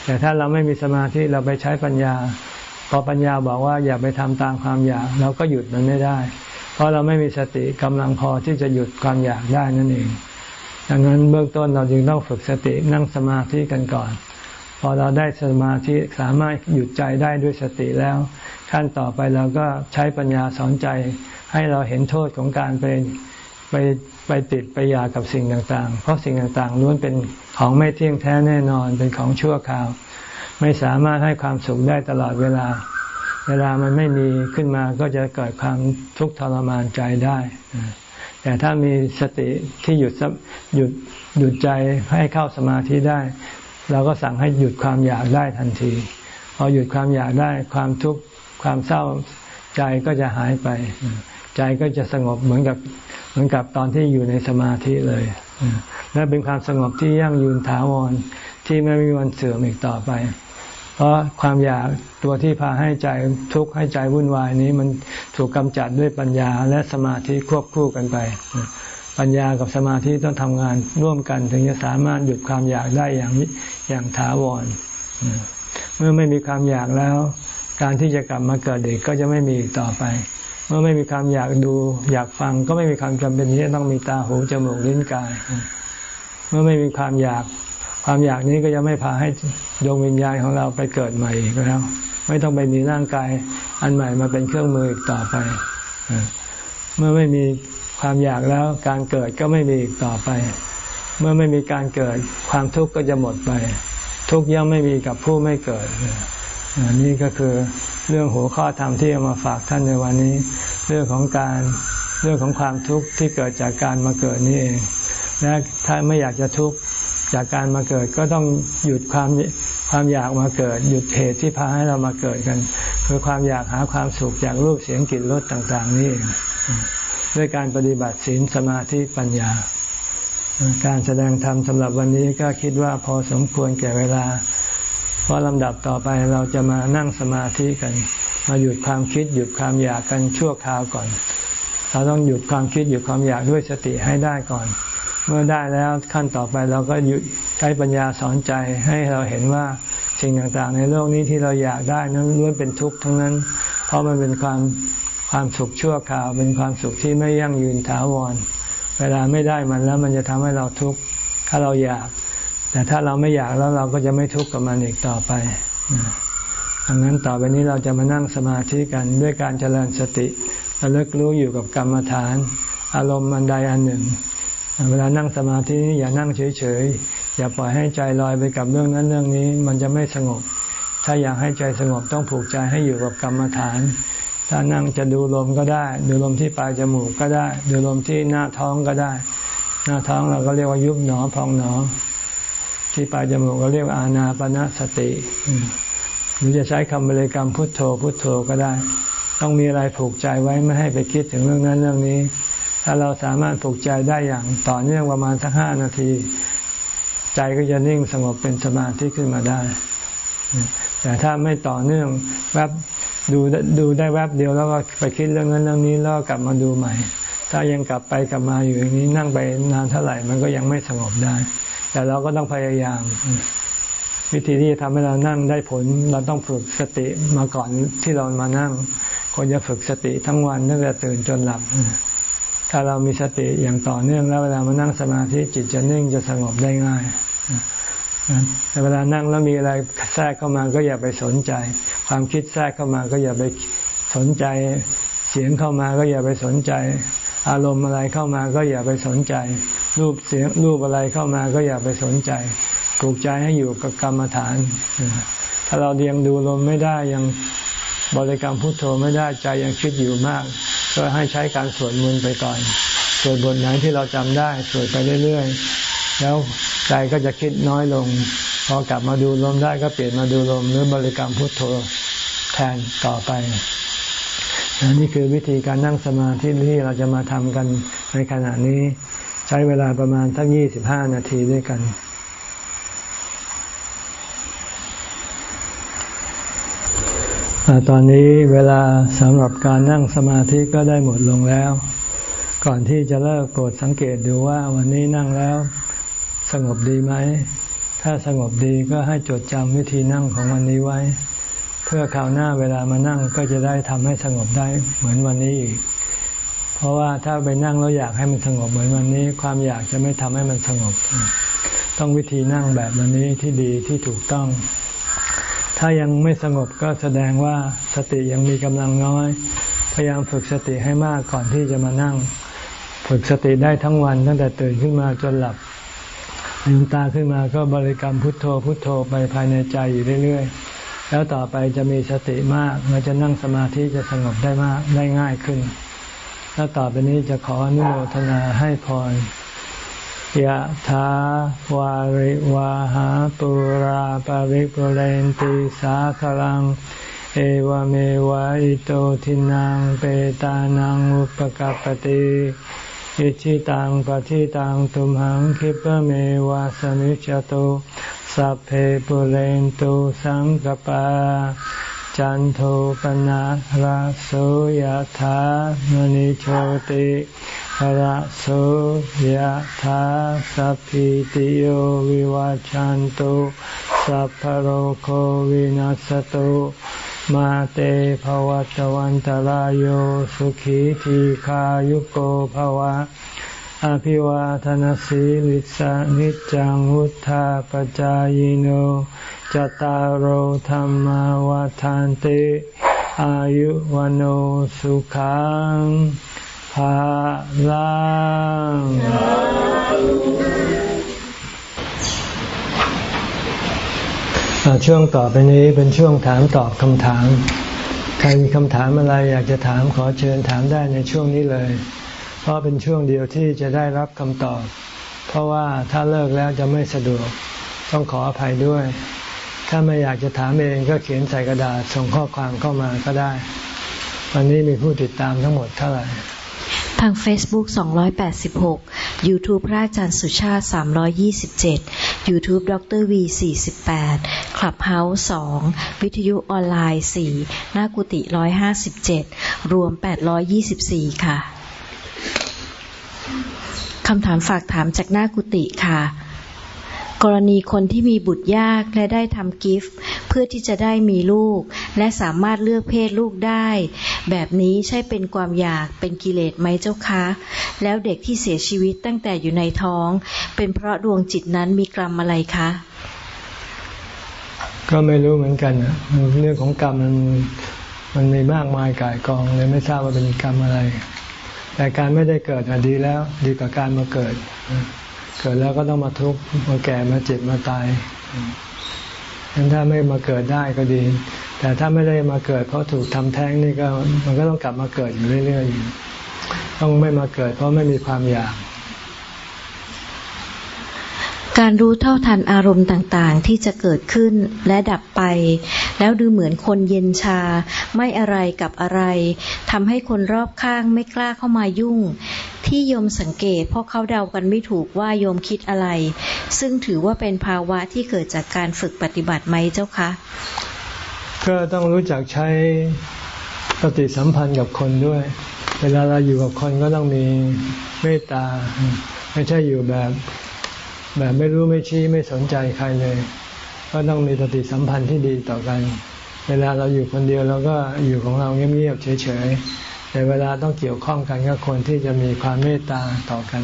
แต่ถ้าเราไม่มีสมาธิเราไปใช้ปัญญาพอปัญญาบอกว่าอย่าไปทำตามความอยาก เราก็หยุดมันไม่ได้ เพราะเราไม่มีสติกำลังพอที่จะหยุดความอยากได้นั่นเอง ดังนั้นเบื้องต้นเราจึงต้องฝึกสตินั่งสมาธิกันก่อน พอเราได้สมาธิสามารถหยุดใจได้ด้วยสติแล้ว ขั้นต่อไปเราก็ใช้ปัญญาสอนใจให้เราเห็นโทษของการไปไปไปติดไปอยากกับสิ่งต่างๆ เพราะสิ่งต่างๆล้วนเป็นของไม่เที่ยงแท้แน่นอนเป็นของชั่วคราว ไม่สามารถให้ความสุขได้ตลอดเวลา เวลามันไม่มีขึ้นมาก็จะเกิดความทุกข์ทรมานใจได้แต่ถ้ามีสติที่หยุดหยุดหยุดใจให้เข้าสมาธิได้ เราก็สั่งให้หยุดความอยากได้ทันทีพอหยุดความอยากได้ความทุกข์ความเศร้าใจก็จะหายไป ใจก็จะสงบเหมือนกับเหมือนกับตอนที่อยู่ในสมาธิเลยและเป็นความสงบที่ยั่งยืนถาวรที่ไม่มีวันเสื่อมอีกต่อไป เพราะความอยากตัวที่พาให้ใจทุกข์ให้ใจวุ่นวายนี้มันถูกกำจัดด้วยปัญญาและสมาธิควบคู่กันไป ปัญญากับสมาธิต้องทำงานร่วมกันถึงจะสามารถหยุดความอยากได้อย่างอย่างถาวร เมื่อไม่มีความอยากแล้ว การที่จะกลับมาเกิดเด็กก็จะไม่มีอีกต่อไป เมื่อไม่มีความอยากดู อยากฟังก็ไม่มีความจำเป็นที่จะต้องมีตาหูจมูกลิ้นกาย เมื่อไม่มีความอยาก ความอยากนี้ก็จะไม่พาให้ดวงวิญญาณของเราไปเกิดใหม่อีกแล้ว ไม่ต้องไปมีร่างกายอันใหม่มาเป็นเครื่องมืออีกต่อไป เมื่อไม่มีความอยากแล้วการเกิดก็ไม่มีอีกต่อไป เมื่อไม่มีการเกิดความทุกข์ก็จะหมดไป ทุกข์ย่อมไม่มีกับผู้ไม่เกิดนี่ก็คือเรื่องหัวข้อธรรมที่เอามาฝากท่านในวันนี้ เรื่องของการเรื่องของความทุกข์ที่เกิดจากการมาเกิดนี่เองและถ้าไม่อยากจะทุกข์ จากการมาเกิดก็ต้องหยุดความความอยากมาเกิด หยุดเหตุที่พาให้เรามาเกิดกัน คือความอยากหาความสุขจากรูปเสียงกลิ่นรสต่างๆ นี่ด้วยการปฏิบัติศีลสมาธิปัญญา การแสดงธรรมสำหรับวันนี้ก็คิดว่าพอสมควรแก่เวลา เพราะลำดับต่อไปเราจะมานั่งสมาธิกัน มาหยุดความคิดหยุดความอยากกันชั่วคราวก่อน เราต้องหยุดความคิดหยุดความอยากด้วยสติให้ได้ก่อน เมื่อได้แล้วขั้นต่อไปเราก็ยุดใช้ปัญญาสอนใจให้เราเห็นว่าสิ่งต่างๆ ในโลกนี้ที่เราอยากได้นั้นล้วนเป็นทุกข์ทั้งนั้น เพราะมันเป็นความความสุขชั่วคราว เป็นความสุขที่ไม่ยั่งยืนถาวร เวลาไม่ได้มันแล้วมันจะทำให้เราทุกข์ถ้าเราอยาก แต่ถ้าเราไม่อยากแล้วเราก็จะไม่ทุกข์กับมันอีกต่อไปดังนั้นต่อไปนี้เราจะมานั่งสมาธิกันด้วยการเจริญสติระลึกรู้อยู่กับกรรมฐาน อารมณ์มันใดอันหนึ่ง เวลานั่งสมาธินี้อย่านั่งเฉยๆ อย่าปล่อยให้ใจลอยไปกับเรื่องนั้นเรื่องนี้ มันจะไม่สงบ ถ้าอยากให้ใจสงบต้องผูกใจให้อยู่กับกรรมฐาน ถ้านั่งจะดูลมก็ได้ ดูลมที่ปลายจมูกก็ได้ ดูลมที่หน้าท้องก็ได้ หน้าท้องเราก็เรียกว่ายุบหนอพองหนอ ที่ปลายจมูกเราเรียกอาณาปณะสติหรือจะใช้คำบริกรรมพุทโธพุทโธก็ได้ ต้องมีอะไรผูกใจไว้ไม่ให้ไปคิดถึงเรื่องนั้นเรื่องนี้ ถ้าเราสามารถผูกใจได้อย่างต่อเนื่องประมาณสักห้านาที ใจก็จะนิ่งสงบเป็นสมาธิขึ้นมาได้ แต่ถ้าไม่ต่อเนื่องแวบดูดูได้แวบเดียวแล้วก็ไปคิดเรื่องนั้นเรื่องนี้แล้วกลับมาดูใหม่ ถ้ายังกลับไปกลับมาอยู่อย่างนี้นั่งไปนานเท่าไหร่มันก็ยังไม่สงบได้ แต่เราก็ต้องพยายาม วิธีที่จะทำให้เรานั่งได้ผล เราต้องฝึกสติมาก่อนที่เรามานั่งควรจะฝึกสติทั้งวันตั้งแต่ตื่นจนหลับ ถ้าเรามีสติอย่างต่อเนื่องแล้วเวลามานั่งสมาธิจิตจะนิ่งจะสงบได้ง่ายแต่เวลานั่งแล้วมีอะไรแทรกเข้ามาก็อย่าไปสนใจ ความคิดแทรกเข้ามาก็อย่าไปสนใจ เสียงเข้ามาก็อย่าไปสนใจ อารมณ์อะไรเข้ามาก็อย่าไปสนใจ รูปเสียงรูปอะไรเข้ามาก็อย่าไปสนใจปลูกใจให้อยู่กับกรรมฐาน ถ้าเราเดียงดูลมไม่ได้ยังบริกรรมพุทโธไม่ได้ใจยังคิดอยู่มาก ก็ให้ใช้การสวดมนต์ไปก่อนสวดบทไหนที่เราจำได้สวดไปเรื่อยๆ แล้วใจก็จะคิดน้อยลง พอกลับมาดูลมได้ก็เปลี่ยนมาดูลมหรือบริกรรมพุทโธแทนต่อไปนี่คือวิธีการนั่งสมาธิที่เราจะมาทำกันในขณะนี้ ใช้เวลาประมาณทั้งยี่สิบห้านาทีด้วยกัน ตอนนี้เวลาสำหรับการนั่งสมาธิก็ได้หมดลงแล้ว ก่อนที่จะเลิกโปรดสังเกตดูว่าวันนี้นั่งแล้วสงบดีไหม ถ้าสงบดีก็ให้จดจำวิธีนั่งของวันนี้ไว้ เพื่อคราวหน้าเวลามานั่งก็จะได้ทำให้สงบได้เหมือนวันนี้อีก เพราะว่าถ้าไปนั่งแล้วอยากให้มันสงบเหมือนวันนี้ ความอยากจะไม่ทำให้มันสงบ ต้องวิธีนั่งแบบวันนี้ที่ดีที่ถูกต้อง ถ้ายังไม่สงบก็แสดงว่าสติยังมีกำลังน้อย พยายามฝึกสติให้มากก่อนที่จะมานั่ง ฝึกสติได้ทั้งวันตั้งแต่ตื่นขึ้นมาจนหลับลืมตาขึ้นมาก็บริกรรมพุทโธพุทโธไปภายในใจอยู่เรื่อยๆ แล้วต่อไปจะมีสติมากเราจะนั่งสมาธิจะสงบได้มากได้ง่ายขึ้น แล้วต่อไปนี้จะขออนุโมทนาให้พร ยะถาวาริวาหาปุราปาริปุเรนติสาคลัง เอวเมวะอิโตทินังเปตานังอุปกัปติอิชิตังปฏิตังตุมหังคิปเมวะสมิจจตุสัพเพปุเรนตุสังกปาจันโทปนะระโสยธามณิโชติ ระโสยธาสัพพิติโยวิวาจันตุสัพพโรโควินัสตุมาเตภวัตวันตารโยสุขีทีขายุโกภวะ อภิวาทนสีลิสานิจังวุธาปจายโนจตารโหธรรมวาทานติ อายุวันสุขัง ภาลังช่วงต่อไปนี้เป็นช่วงถามตอบคำถาม ใครมีคำถามอะไรอยากจะถามขอเชิญถามได้ในช่วงนี้เลย เพราะเป็นช่วงเดียวที่จะได้รับคำตอบ เพราะว่าถ้าเลิกแล้วจะไม่สะดวก ต้องขออภัยด้วย ถ้าไม่อยากจะถามเองก็เขียนใส่กระดาษส่งข้อความเข้ามาก็ได้ วันนี้มีผู้ติดตามทั้งหมดเท่าไหร่ ทาง Facebook 286 YouTube พระอาจารย์สุชาติ 327 YouTube ดร V 48 Clubhouse 2 วิทยุออนไลน์ 4 หน้ากุฏิ 157 รวม 824 ค่ะ คำถามฝากถามจากหน้ากุฏิค่ะ กรณีคนที่มีบุตรยากและได้ทำกิฟต์ พื่อที่จะได้มีลูก และสามารถเลือกเพศลูกได้ แบบนี้ใช่เป็นความอยากเป็นกิเลสไหมเจ้าคะ แล้วเด็กที่เสียชีวิตตั้งแต่อยู่ในท้อง เป็นเพราะดวงจิตนั้นมีกรรมอะไรคะ ก็ไม่รู้เหมือนกันเรื่องของกรรมมันมันมีมากมายกายกองเลยไม่ทราบว่าเป็นกรรมอะไร แต่การไม่ได้เกิดอดีแล้วดีกว่าการมาเกิด เกิดแล้วก็ต้องมาทุกข์มาแก่มาเจ็บมาตาย งั้นถ้าไม่มาเกิดได้ก็ดี แต่ถ้าไม่ได้มาเกิด เพราะถูกทำแท้งนี่ก็มันก็ต้องกลับมาเกิดอยู่เรื่อยๆต้องไม่มาเกิด เพราะไม่มีความอยาก การรู้เท่าทันอารมณ์ต่างๆ ที่จะเกิดขึ้นและดับไป แล้วดูเหมือนคนเย็นชา ไม่อะไรกับอะไรทำให้คนรอบข้างไม่กล้าเข้ามายุ่ง ที่โยมสังเกตเพราะเขาเดากันไม่ถูกว่าโยมคิดอะไร ซึ่งถือว่าเป็นภาวะที่เกิดจากการฝึกปฏิบัติไหมเจ้าคะ ก็ต้องรู้จักใช้ปฏิสัมพันธ์กับคนด้วย เวลาเราอยู่กับคนก็ต้องมีเมตตา ไม่ใช่อยู่แบบ แบบไม่รู้ไม่ชี้ไม่สนใจใครเลย ก็ต้องมีสติสัมพันธ์ที่ดีต่อกัน เวลาเราอยู่คนเดียวเราก็อยู่ของเราเงียบๆเฉยๆแต่เวลาต้องเกี่ยวข้องกันก็ควรที่จะมีความเมตตาต่อกัน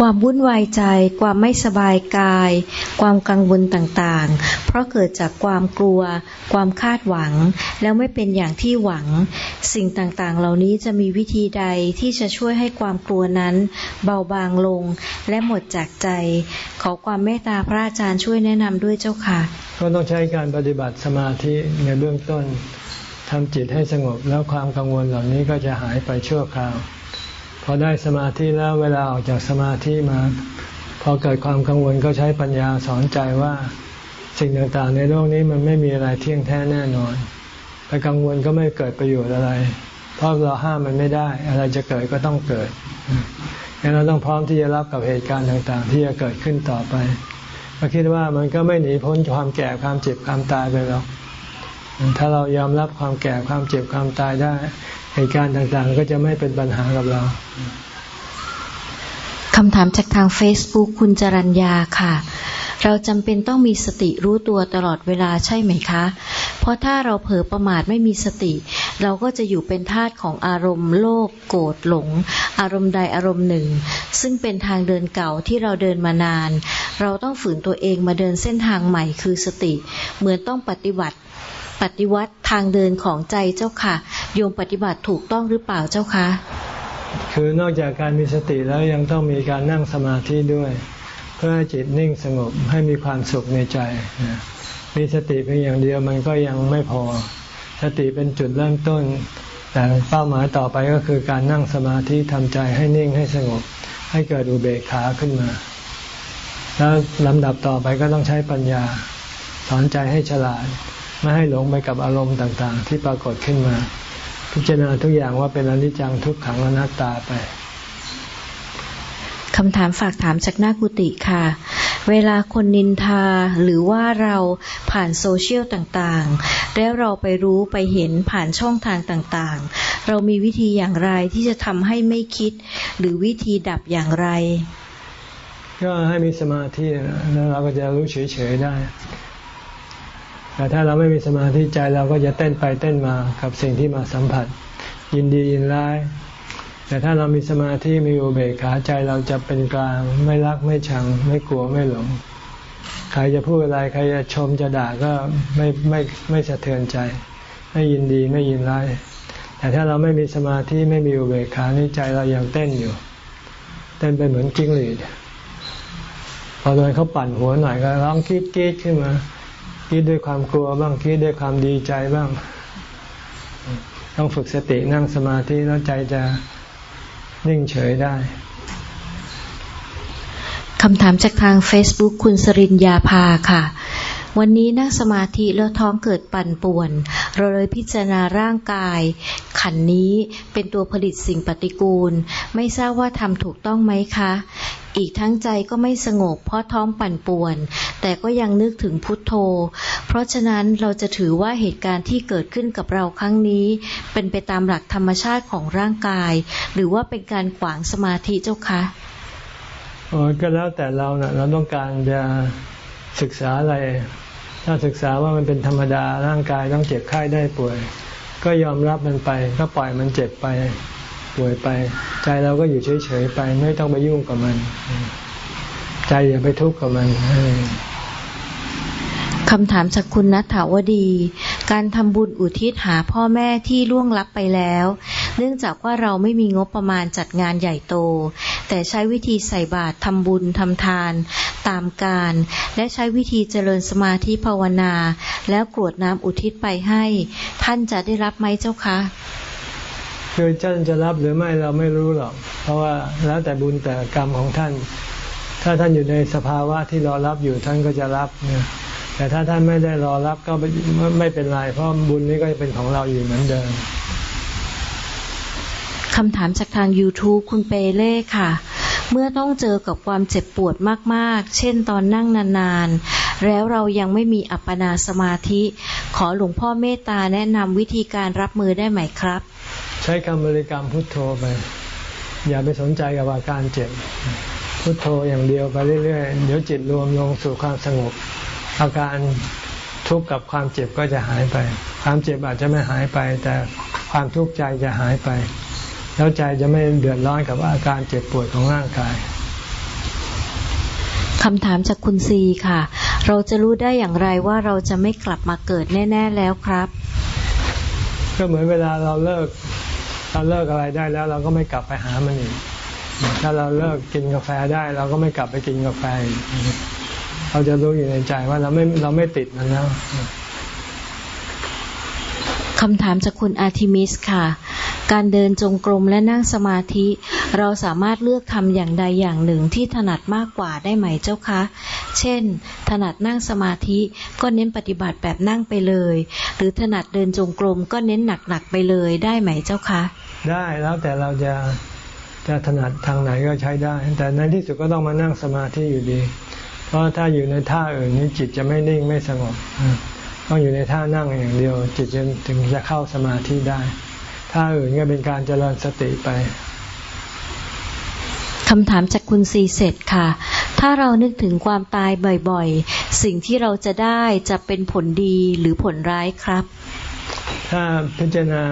ความวุ่นวายใจ ความไม่สบายกาย ความกังวลต่างๆ เพราะเกิดจากความกลัว ความคาดหวัง แล้วไม่เป็นอย่างที่หวัง สิ่งต่างๆ เหล่านี้จะมีวิธีใดที่จะช่วยให้ความกลัวนั้น เบาบางลงและหมดจากใจ ขอความเมตตาพระอาจารย์ช่วยแนะนำด้วยเจ้าค่ะ ก็ต้องใช้การปฏิบัติสมาธิในเบื้องต้นทำจิตให้สงบแล้วความกังวลเหล่านี้ก็จะหายไปชั่วคราว พอได้สมาธิแล้วเวลาออกจากสมาธิมา พอเกิดความกังวลก็ใช้ปัญญาสอนใจว่าสิ่งต่างๆ ในโลกนี้มันไม่มีอะไรเที่ยงแท้แน่นอนไปกังวลก็ไม่เกิดประโยชน์อะไร เพราะเราห้ามมันไม่ได้ อะไรจะเกิดก็ต้องเกิดดังนั้นเราต้องพร้อมที่จะรับกับเหตุการณ์ต่างๆ ที่จะเกิดขึ้นต่อไปเราคิดว่ามันก็ไม่หนีพ้นความแก่ความเจ็บความตายไปหรอก ถ้าเรายอมรับความแก่ความเจ็บความตายได้ เหตุการณ์ต่างๆ ก็จะไม่เป็นปัญหากับเราคำถามจากทาง Facebook คุณจรัญญาค่ะ เราจำเป็นต้องมีสติรู้ตัวตลอดเวลาใช่ไหมคะ เพราะถ้าเราเผลอประมาทไม่มีสติ เราก็จะอยู่เป็นทาสของอารมณ์โลภโกรธหลง อารมณ์ใดอารมณ์หนึ่ง ซึ่งเป็นทางเดินเก่าที่เราเดินมานาน เราต้องฝืนตัวเองมาเดินเส้นทางใหม่คือสติ เหมือนต้องปฏิบัติ ปฏิวัติทางเดินของใจเจ้าค่ะ โยมปฏิบัติถูกต้องหรือเปล่าเจ้าคะ คือนอกจากการมีสติแล้วยังต้องมีการนั่งสมาธิด้วย เพื่อให้จิตนิ่งสงบให้มีความสุขในใจ มีสติเพียงอย่างเดียวมันก็ยังไม่พอ สติเป็นจุดเริ่มต้น แต่เป้าหมายต่อไปก็คือการนั่งสมาธิทำใจให้นิ่งให้สงบ ให้เกิดอุเบกขาขึ้นมา แล้วลำดับต่อไปก็ต้องใช้ปัญญาสอนใจให้ฉลาด ไม่ให้หลงไปกับอารมณ์ต่างๆ ที่ปรากฏขึ้นมา พิจารณาทุกอย่างว่าเป็นอนิจจังทุกขังอนัตตาไปคำถามฝากถามจากหน้ากุติค่ะ เวลาคนนินทาหรือว่าเราผ่านโซเชียลต่างๆ แล้วเราไปรู้ไปเห็นผ่านช่องทางต่างๆ เรามีวิธีอย่างไรที่จะทำให้ไม่คิด หรือวิธีดับอย่างไร ก็ให้มีสมาธิแล้วเราก็จะรู้เฉยๆได้ แต่ถ้าเราไม่มีสมาธิใจเราก็จะเต้นไปเต้นมากับสิ่งที่มาสัมผัส ยินดียินร้าย แต่ถ้าเรามีสมาธิมีอุเบกขาใจเราจะเป็นกลางไม่รักไม่ชัง ไม่กลัวไม่หลง ใครจะพูดอะไรใครจะชมจะด่าก็ไม่ไม่ไม่สะเทือนใจ ไม่ยินดีไม่ยินร้าย แต่ถ้าเราไม่มีสมาธิไม่มีอุเบกขานี่ใจเรายังเต้นอยู่ เต้นเป็นเหมือนจิ้งหรีดพอโดนเขาปั่นหัวหน่อยก็ร้องกรี๊ดกรี๊ดขึ้นมา คิดด้วยความกลัวบ้างคิดด้วยความดีใจบ้าง ต้องฝึกสตินั่งสมาธิแล้วใจจะนิ่งเฉยได้คำถามจากทาง Facebook คุณสรินยาภาค่ะ วันนี้นั่งสมาธิแล้วท้องเกิดปั่นป่วน เราเลยพิจารณาร่างกาย ขันนี้เป็นตัวผลิตสิ่งปฏิกูล ไม่ทราบว่าทำถูกต้องไหมคะ อีกทั้งใจก็ไม่สงบเพราะท้องปั่นป่วน แต่ก็ยังนึกถึงพุทโธ เพราะฉะนั้นเราจะถือว่าเหตุการณ์ที่เกิดขึ้นกับเราครั้งนี้ เป็นไปตามหลักธรรมชาติของร่างกาย หรือว่าเป็นการขวางสมาธิเจ้าคะก็แล้วแต่เราเนะ่ะเราต้องการจะศึกษาอะไร ถ้าศึกษาว่ามันเป็นธรรมดาร่างกายต้องเจ็บไข้ได้ป่วย ก็ยอมรับมันไป ก็ปล่อยมันเจ็บไปป่วยไป ใจเราก็อยู่เฉยๆไป ไม่ต้องไปยุ่งกับมัน ใจอย่าไปทุกข์กับมันคำถามจากคุณนัทถาวดี การทำบุญอุทิศหาพ่อแม่ที่ล่วงลับไปแล้ว เนื่องจากว่าเราไม่มีงบประมาณจัดงานใหญ่โต แต่ใช้วิธีใส่บาตรทำบุญทำทานตามการ และใช้วิธีเจริญสมาธิภาวนา แล้วกรวดน้ำอุทิศไปให้ ท่านจะได้รับไหมเจ้าคะคือท่านจะรับหรือไม่เราไม่รู้หรอก เพราะว่าแล้วแต่บุญแต่กรรมของท่าน ถ้าท่านอยู่ในสภาวะที่รอรับอยู่ท่านก็จะรับเนี่ยแต่ถ้าท่านไม่ได้รอรับก็ไม่เป็นไร เพราะบุญนี้ก็จะเป็นของเราอยู่เหมือนเดิม คำถามจากทาง YouTube คุณเปเล่ค่ะ เมื่อต้องเจอกับความเจ็บปวดมากๆ เช่นตอนนั่งนานๆ แล้วเรายังไม่มีอัปปนาสมาธิ ขอหลวงพ่อเมตตาแนะนำวิธีการรับมือได้ไหมครับ ใช้คำบริกรรมพุทโธไป อย่าไปสนใจกับอาการเจ็บ พุทโธอย่างเดียวไปเรื่อยๆ เดี๋ยวจิตรวมลงสู่ความสงบ อาการทุกข์กับความเจ็บก็จะหายไป ความเจ็บอาจจะไม่หายไป แต่ความทุกข์ใจจะหายไป แล้วใจจะไม่เดือดร้อนกับอาการเจ็บปวดของร่างกายคำถามจากคุณซีค่ะ เราจะรู้ได้อย่างไรว่าเราจะไม่กลับมาเกิดแน่ ๆ แล้วครับ ก็เหมือนเวลาเราเลิก เราเลิกอะไรได้แล้วเราก็ไม่กลับไปหามันอีก ถ้าเราเลิกกินกาแฟได้ เราก็ไม่กลับไปกินกาแฟ เราจะรู้อยู่ในใจว่าเราไม่เราไม่ติดมันแล้ว คำถามจากคุณอาทิมิสค่ะ การเดินจงกรมและนั่งสมาธิ เราสามารถเลือกทำอย่างใดอย่างหนึ่งที่ถนัดมากกว่าได้ไหมเจ้าคะ เช่น ถนัดนั่งสมาธิก็เน้นปฏิบัติแบบนั่งไปเลย หรือถนัดเดินจงกรมก็เน้นหนักๆไปเลยได้ไหมเจ้าคะ ได้แล้วแต่เราจะจะถนัดทางไหนก็ใช้ได้ แต่ในที่สุดก็ต้องมานั่งสมาธิอยู่ดี เพราะถ้าอยู่ในท่าอื่นนี้จิตจะไม่นิ่งไม่สงบ ต้องอยู่ในท่านั่งอย่างเดียว จิตจะถึงจะเข้าสมาธิได้ถ้าอื่นก็เป็นการเจริญสติไปคำถามจากคุณซีเสร็จค่ะ ถ้าเรานึกถึงความตายบ่อยๆ สิ่งที่เราจะได้จะเป็นผลดีหรือผลร้ายครับ ถ้าพิจารณา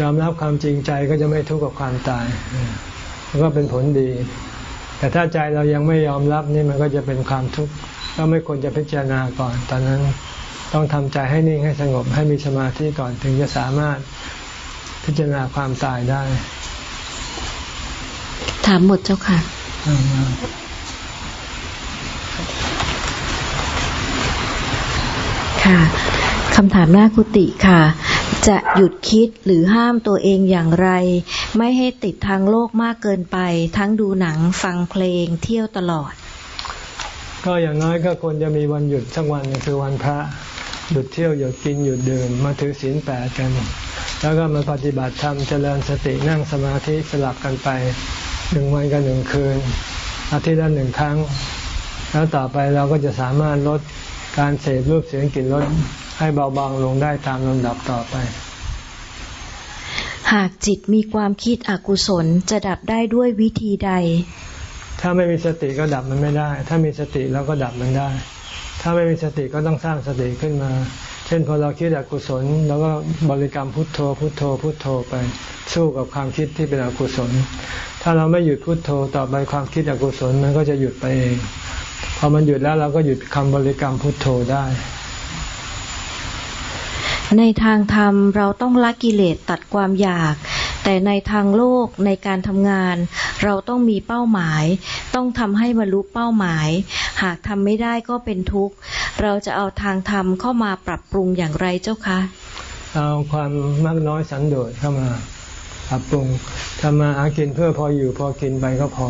ยอมรับความจริงใจก็จะไม่ทุกข์กับความตายก็เป็นผลดี แต่ถ้าใจเรายังไม่ยอมรับนี่มันก็จะเป็นความทุกข์ก็ไม่ควรจะพิจารณาก่อน ตอนนั้น ต้องทำใจให้นิ่งให้สงบให้มีสมาธิก่อนถึงจะสามารถพิจารณาความตายได้ ถามหมดเจ้าค่ะค่ะคำถามหน้ากุติค่ะ จะหยุดคิดหรือห้ามตัวเองอย่างไร ไม่ให้ติดทางโลกมากเกินไป ทั้งดูหนังฟังเพลงเที่ยวตลอด ก็อย่างน้อยก็ควรจะมีวันหยุดสักวันคือวันพระ หยุดเที่ยวหยุดกินหยุดดื่มมาถือศีลแปดกัน แล้วก็มาปฏิบัติธรรมเจริญสตินั่งสมาธิสลับกันไปหนึ่งวันกับหนึ่งคืน อาทิตย์ละหนึ่งครั้ง แล้วต่อไปเราก็จะสามารถลดการเสพรูปเสียงกลิ่นรสให้เบาบางลงได้ตามลำดับต่อไป หากจิตมีความคิดอกุศลจะดับได้ด้วยวิธีใด ถ้าไม่มีสติก็ดับมันไม่ได้ ถ้ามีสติแล้วก็ดับมันได้ ถ้าไม่มีสติก็ต้องสร้างสติขึ้นมา เช่นพอเราคิดอกุศลแล้วก็บริกรรมพุทโธ พุทโธ พุทโธไป สู้กับความคิดที่เป็นอกุศล ถ้าเราไม่หยุดพุทโธต่อไปความคิดอกุศลมันก็จะหยุดไปเองพอมันหยุดแล้วเราก็หยุดคำบริกรรมพุทโธได้ ในทางธรรมเราต้องละกิเลสตัดความอยากแต่ในทางโลกในการทำงาน เราต้องมีเป้าหมาย ต้องทำให้บรรลุเป้าหมาย หากทำไม่ได้ก็เป็นทุกข์ เราจะเอาทางธรรมเข้ามาปรับปรุงอย่างไรเจ้าคะ เอาความมากน้อยสันโดษเข้ามาปรับปรุงทำมาหากินเพื่อพออยู่พอกินไปก็พอ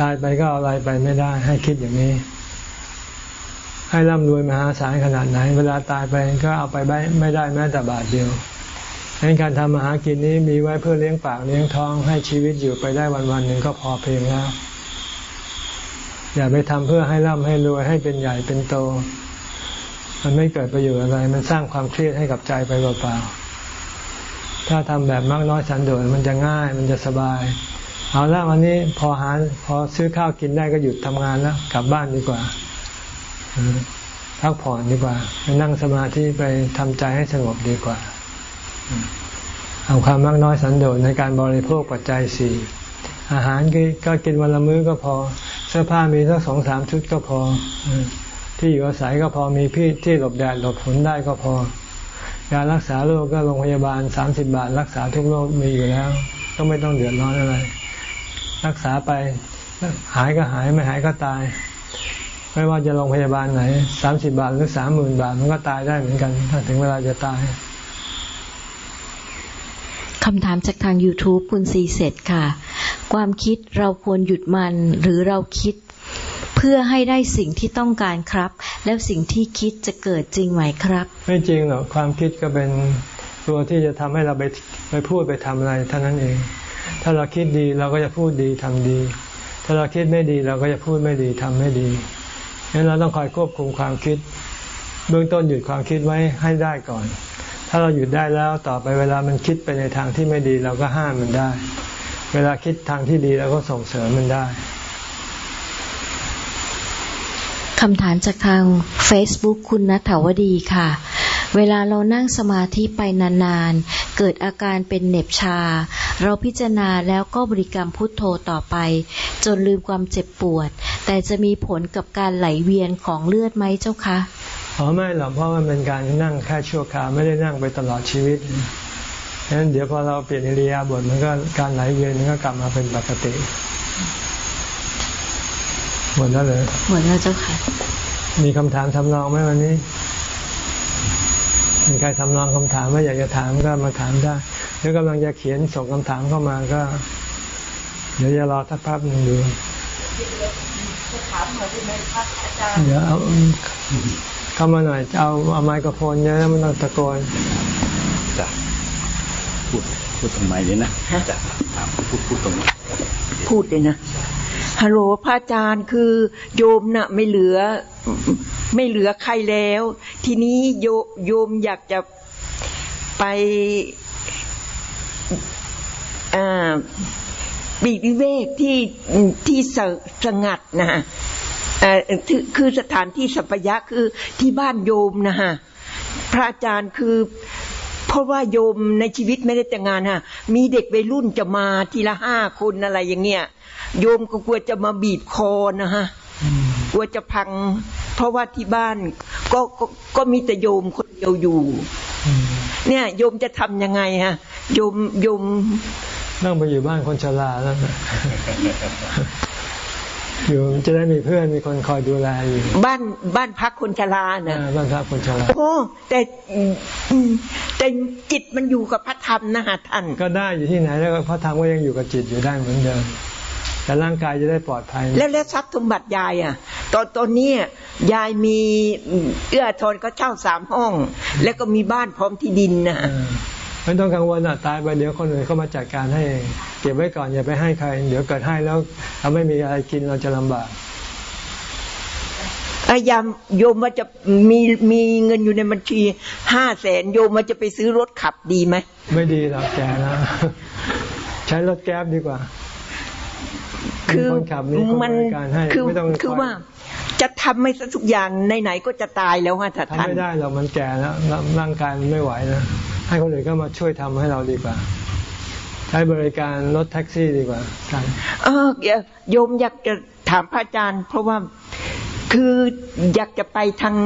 ตายไปก็เอาอะไรไปไม่ได้ ให้คิดอย่างนี้ ให้ร่ำรวยมหาศาลขนาดไหน เวลาตายไปก็เอาไปไม่ได้แม้แต่บาทเดียวดังนั้นการทำมาหากินนี้มีไว้เพื่อเลี้ยงปากเลี้ยงท้องให้ชีวิตอยู่ไปได้วันวันหนึ่งก็พอเพียงแล้ว อย่าไปทำเพื่อให้ร่ำให้รวยให้เป็นใหญ่เป็นโต มันไม่เกิดประโยชน์อะไร มันสร้างความเครียดให้กับใจไปเปล่าๆถ้าทำแบบมากน้อยสันโดษมันจะง่าย มันจะสบาย เอาละวันนี้พอหาพอซื้อข้าวกินได้ก็หยุดทำงานแล้วกลับบ้านดีกว่าพักผ่อนดีกว่าไปนั่งสมาธิไปทำใจให้สงบดีกว่าเอาความมากน้อยสันโดษในการบริโภคปัจจัยสี่อาหารก็กินวันละมื้อก็พอ เสื้อผ้ามีสักสองสามชุดก็พอ ที่อยู่อาศัยก็พอมีพี่ที่หลบแดดหลบฝนได้ก็พอยารักษาโรคก็โรงพยาบาลสามสิบบาท รักษาทุกโรคมีอยู่แล้ว ก็ไม่ต้องเดือดร้อนอะไร รักษาไปหายก็หายไม่หายก็ตาย ไม่ว่าจะโรงพยาบาลไหนสามสิบบาทหรือสามหมื่นบาทมันก็ตายได้เหมือนกัน ถ้าถึงเวลาจะตายคำถามจากทาง YouTube คุณซีเสร็จค่ะ ความคิดเราควรหยุดมันหรือเราคิด เพื่อให้ได้สิ่งที่ต้องการครับ แล้วสิ่งที่คิดจะเกิดจริงไหมครับ ไม่จริงหรอกความคิดก็เป็นตัวที่จะทำให้เราไปไปพูดไปทำอะไรเท่านั้นเอง ถ้าเราคิดดีเราก็จะพูดดีทำดี ถ้าเราคิดไม่ดีเราก็จะพูดไม่ดีทำไม่ดีงั้นเราต้องคอยควบคุมความคิด เบื้องต้นหยุดความคิดไว้ให้ได้ก่อน ถ้าเราหยุดได้แล้วต่อไปเวลามันคิดไปในทางที่ไม่ดีเราก็ห้ามมันได้ เวลาคิดทางที่ดีเราก็ส่งเสริมมันได้คำถามจากทาง Facebook คุณนัทวดีค่ะ เวลาเรานั่งสมาธิไปนานๆ เกิดอาการเป็นเหน็บชา เราพิจารณาแล้วก็บริกรรมพุทโธต่อไป จนลืมความเจ็บปวด แต่จะมีผลกับการไหลเวียนของเลือดไหมเจ้าคะ อ๋อไม่หรอกเพราะมันเป็นการนั่งแค่ชั่วคราวไม่ได้นั่งไปตลอดชีวิต ฉะนั้นเดี๋ยวพอเราเปลี่ยนอิริยาบถมันก็การไหลเวียนมันก็กลับมาเป็นปกติหมดแล้วเลยหมดแล้วเจ้าค่ะ มีคำถามทำนองไหมวันนี้มีใครทำนองคำถามว่าอยากจะถามก็มาถามได้หรือกำลังจะเขียนส่งคำถามเข้ามาก็ เดี๋ยวจะรอสักพักหนึ่งดูเดี๋ยวเอาเข้ามาหน่อย เอาเอาไมโครโฟนเยอะมันต้องตะโกนจ้ะ พูดพูดตรงไหนเลยนะจ้ะพูดพูดตรงนี้พูดเลยนะฮัลโหลพระอาจารย์คือโยมนะ่ะไม่เหลือ ไม่เหลือใครแล้ว ทีนี้โยโยมอยากจะไปอ่าปีกวิเวกที่ที่สสงัดนะฮะเอ่อคือคือสถานที่สัพยะคือที่บ้านโยมนะฮะพระอาจารย์คือ เพราะว่าโยมในชีวิตไม่ได้แต่งงานฮะมีเด็กวัยรุ่นจะมาทีละห้าคนอะไรอย่างเงี้ยโยมก็กลัวจะมาบีบคอนะฮะกลัวจะพัง เพราะว่าที่บ้านก็ก็ก็มีแต่โยมคนเดียวอยู่ เนี่ยโยมจะทำยังไงฮะโยมโยมต้องไปอยู่บ้านคนชราแล้วนะ อยู่จะได้มีเพื่อนมีคนคอยดูแลอยู่บ้านบ้านพักคนชราอ่านะบ้านพักคนชราโอ้แต่อืมอืมแต่จิตมันอยู่กับพระธรรมนะฮะท่านก็ได้อยู่ที่ไหนแล้วก็พระธรรมก็ยังอยู่กับจิตอยู่ได้เหมือนเดิมแต่ร่างกายจะได้ปลอดภัย แล้วแล้วทรัพย์สมบัติยายอะ ตอนตอนนี้ยายมีเอื้อทอนก็เช่าสามห้อง แล้วก็มีบ้านพร้อมที่ดินนะเออ ไม่ต้องกังวลอะตายไปเดี๋ยวคนอื่นเข้ามาจัดการให้เองเก็บไว้ก่อนอย่าไปให้ใคร เดี๋ยวเกิดให้แล้วเราไม่มีอะไรกินเราจะลำบากอายามโยมว่าจะมีมีเงินอยู่ในบัญชีห้าแสนโยมว่าจะไปซื้อรถขับดีไหมไม่ดีหรอกแกนะใช้รถแก๊บดีกว่าคือมีคนขับมีคนมันบริการให้คือไม่ต้องคือว่า จะทำไม่สักทุกอย่างไหนๆก็จะตายแล้วฮะท่ทำานไม่ได้หรอกมันแก่แล้วร่างร่างกายมันไม่ไหวนะให้คนอื่นก็มาช่วยทำให้เราดีกว่า ใช้บริการรถแท็กซี่ดีกว่ากันเออโยมอยากจะถามพระอาจารย์ เพราะว่าคืออยากจะไปทาง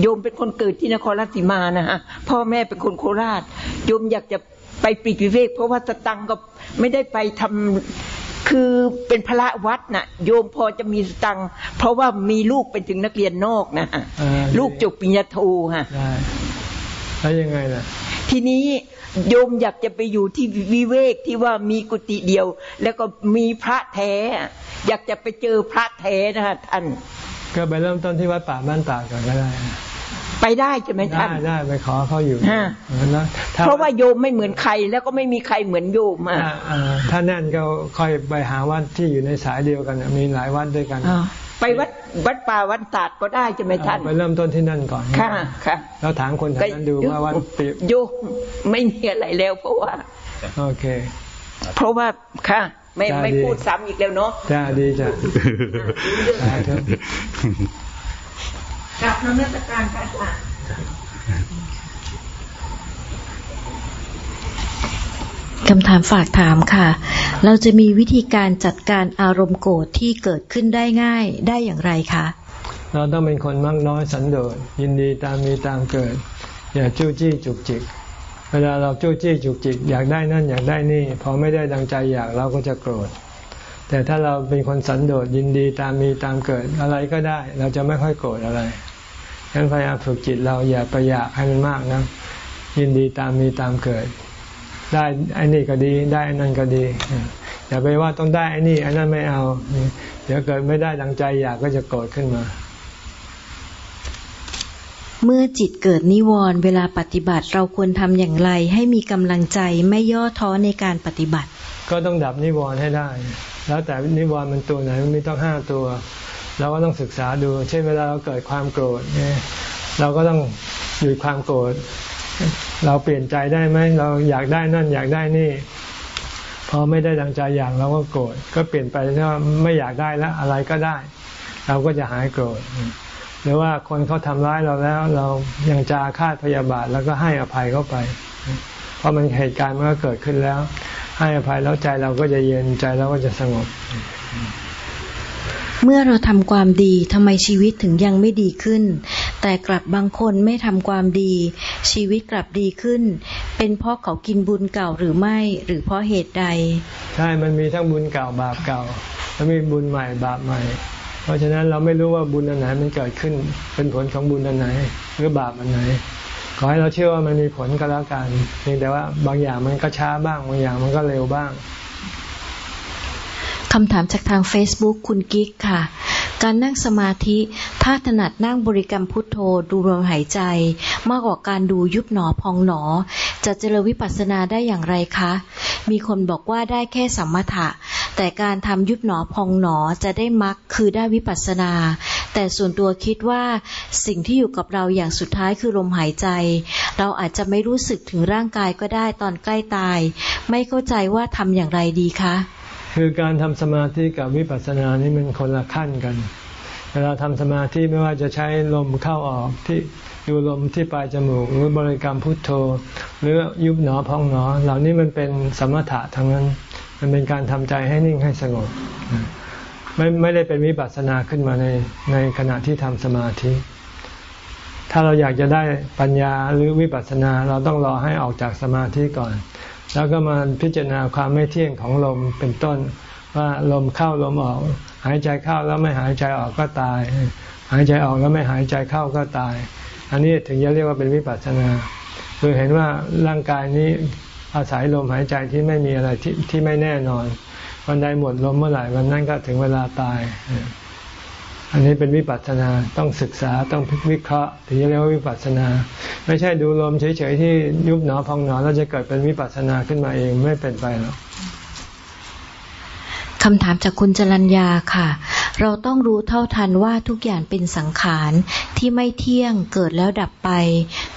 โยมเป็นคนเกิดที่นครราชสีมานะฮะพ่อแม่เป็นคนโคราช โยมอยากจะไปปลีกวิเวกเพราะว่าสตังค์ก็ไม่ได้ไปทำ คือเป็นพระวัดน่ะ โยมพอจะมีสตังค์เพราะว่ามีลูกเป็นถึงนักเรียนนอกนะฮะเออลูกจบปริญญาโทฮะได้แล้วยังไงล่ะ ทีนี้โยมอยากจะไปอยู่ที่วิเวกที่ว่ามีกุฏิเดียว แล้วก็มีพระแท้ อยากจะไปเจอพระแท้นะฮะท่าน ก็ไปเริ่มต้นที่วัดป่าบ้านตาดก่อนก็ได้ ไปได้ใช่ไหมได้ท่านได้ไปขอเขาอยู่ฮะนะถ้เพราะว่าโยมไม่เหมือนใครแล้วก็ไม่มีใครเหมือนโยมอะถ้าอ่าถ้าแน่นก็ค่อยไปหาวัดที่อยู่ในสายเดียวกันน่ะมีหลายวัดด้วยกันอ่าไปวัดวัดป่าวันตาดก็ได้ใช่ไหมท่านไปเริ่มต้นที่นั่นก่อนค่ะค่ะแล้วถามคนแถวนั้นดูว่าวัดปิโยมไม่มีอะไรแล้ว เพราะว่าโอเค เพราะว่าค่ะไม่ได้ไม่ดีพูดซ้ำอีกแล้วเนาะจ้าดีจ้ะสาธุ กลับนมัสการพระอาจารย์คำถามฝากถามค่ะ เราจะมีวิธีการจัดการอารมณ์โกรธที่เกิดขึ้นได้ง่ายได้อย่างไรคะ เราต้องเป็นคนมักน้อยสันโดษยินดีตามมีตามเกิด อย่าจู้จี้จุกจิก เวลาเราจู้จี้จุกจิก อยากได้นั่นอยากได้นี่ พอไม่ได้ดังใจอยากเราก็จะโกรธ แต่ถ้าเราเป็นคนสันโดษยินดีตามมีตามเกิดอะไรก็ได้ เราจะไม่ค่อยโกรธอะไรฉะนั้นพยายามฝึกจิตเราอย่าไปอยากให้มันมากนะยินดีตามมีตามเกิด ได้ไอ้นี่ก็ดี ได้ไอ้นั่นก็ดีอย่าไปว่าต้องได้ไอ้นี่ไอ้นั่นไม่เอา เดี๋ยวเกิดไม่ได้ดังใจอยากก็จะโกรธขึ้นมา เมื่อจิตเกิดนิวรณ์เวลาปฏิบัติเราควรทำอย่างไร ให้มีกำลังใจไม่ย่อท้อในการปฏิบัติ ก็ต้องดับนิวรณ์ให้ได้ แล้วแต่นิวรณ์มันตัวไหนมันมีต้องห้าตัว เราก็ต้องศึกษาดู เช่นเวลาเราเกิดความโกรธเนี่ยเราก็ต้องหยุดความโกรธเราเปลี่ยนใจได้ไหมเราอยากได้นั่นอยากได้นี่ พอไม่ได้ดังใจอยากเราก็โกรธก็เปลี่ยนไปถ้าไม่อยากได้แล้วอะไรก็ได้ เราก็จะหายโกรธหรือว่าคนเขาทำร้ายเราแล้ว เรายังจะอาฆาพยาบาทแล้วก็ให้อภัยเขาไป เพราะมันเหตุการณ์มันก็เกิดขึ้นแล้ว ให้อภัยแล้วใจเราก็จะเย็นใจเราก็จะสงบ เมื่อเราทำความดีทำไมชีวิตถึงยังไม่ดีขึ้น แต่กลับบางคนไม่ทำความดี ชีวิตกลับดีขึ้น เป็นเพราะเขากินบุญเก่าหรือไม่หรือเพราะเหตุใด ใช่มันมีทั้งบุญเก่าบาปเก่า แล้วมีบุญใหม่บาปใหม่ เพราะฉะนั้นเราไม่รู้ว่าบุญอันไหนมันเกิดขึ้น เป็นผลของบุญอันไหนหรือบาปอันไหน ขอให้เราเชื่อว่ามันมีผลก็แล้วกันเพียงแต่ว่าบางอย่างมันก็ช้าบ้าง บางอย่างมันก็เร็วบ้างคำถามจากทาง Facebook คุณกิ๊กค่ะ การนั่งสมาธิ ถ้าถนัดนั่งบริกรรมพุทโธดูลมหายใจ มากกว่าการดูยุบหนอพองหนอ จะเจริญวิปัสสนาได้อย่างไรคะ มีคนบอกว่าได้แค่สัมมถะ แต่การทำยุบหนอพองหนอจะได้มรรคคือได้วิปัสสนา แต่ส่วนตัวคิดว่าสิ่งที่อยู่กับเราอย่างสุดท้ายคือลมหายใจ เราอาจจะไม่รู้สึกถึงร่างกายก็ได้ตอนใกล้ตาย ไม่เข้าใจว่าทำอย่างไรดีคะคือการทำสมาธิกับวิปัสสนานี่มันคนละขั้นกันเวลาทำสมาธิไม่ว่าจะใช้ลมเข้าออกที่ดูลมที่ปลายจมูกหรือบริกรรมพุทโธ หรือยุบหนอพองหนอ เหล่านี้มันเป็นสมถะทั้งนั้น มันเป็นการทำใจให้นิ่งให้สงบ ไม่ไม่ได้เป็นวิปัสสนาขึ้นมาในในขณะที่ทำสมาธิ ถ้าเราอยากจะได้ปัญญาหรือวิปัสสนาเราต้องรอให้ออกจากสมาธิก่อน แล้วก็มาพิจารณาความไม่เที่ยงของลมเป็นต้น ว่าลมเข้าลมออก หายใจเข้าแล้วไม่หายใจออกก็ตาย หายใจออกแล้วไม่หายใจเข้าก็ตาย อันนี้ถึงจะเรียกว่าเป็นวิปัสสนาคือเห็นว่าร่างกายนี้อาศัยลมหายใจที่ไม่มีอะไรที่ที่ไม่แน่นอน วันใดหมดลมเมื่อไหร่วันนั้นก็ถึงเวลาตาย อันนี้เป็นวิปัสสนาต้องศึกษาต้องวิเคราะห์ถึงจะเรียกว่าวิปัสสนา ไม่ใช่ดูลมเฉยๆที่ยุบหนอพองหนอแล้วจะเกิดเป็นวิปัสสนาขึ้นมาเองไม่เป็นไปหรอกคำถามจากคุณจรัญญาค่ะ เราต้องรู้เท่าทันว่าทุกอย่างเป็นสังขารที่ไม่เที่ยงเกิดแล้วดับไป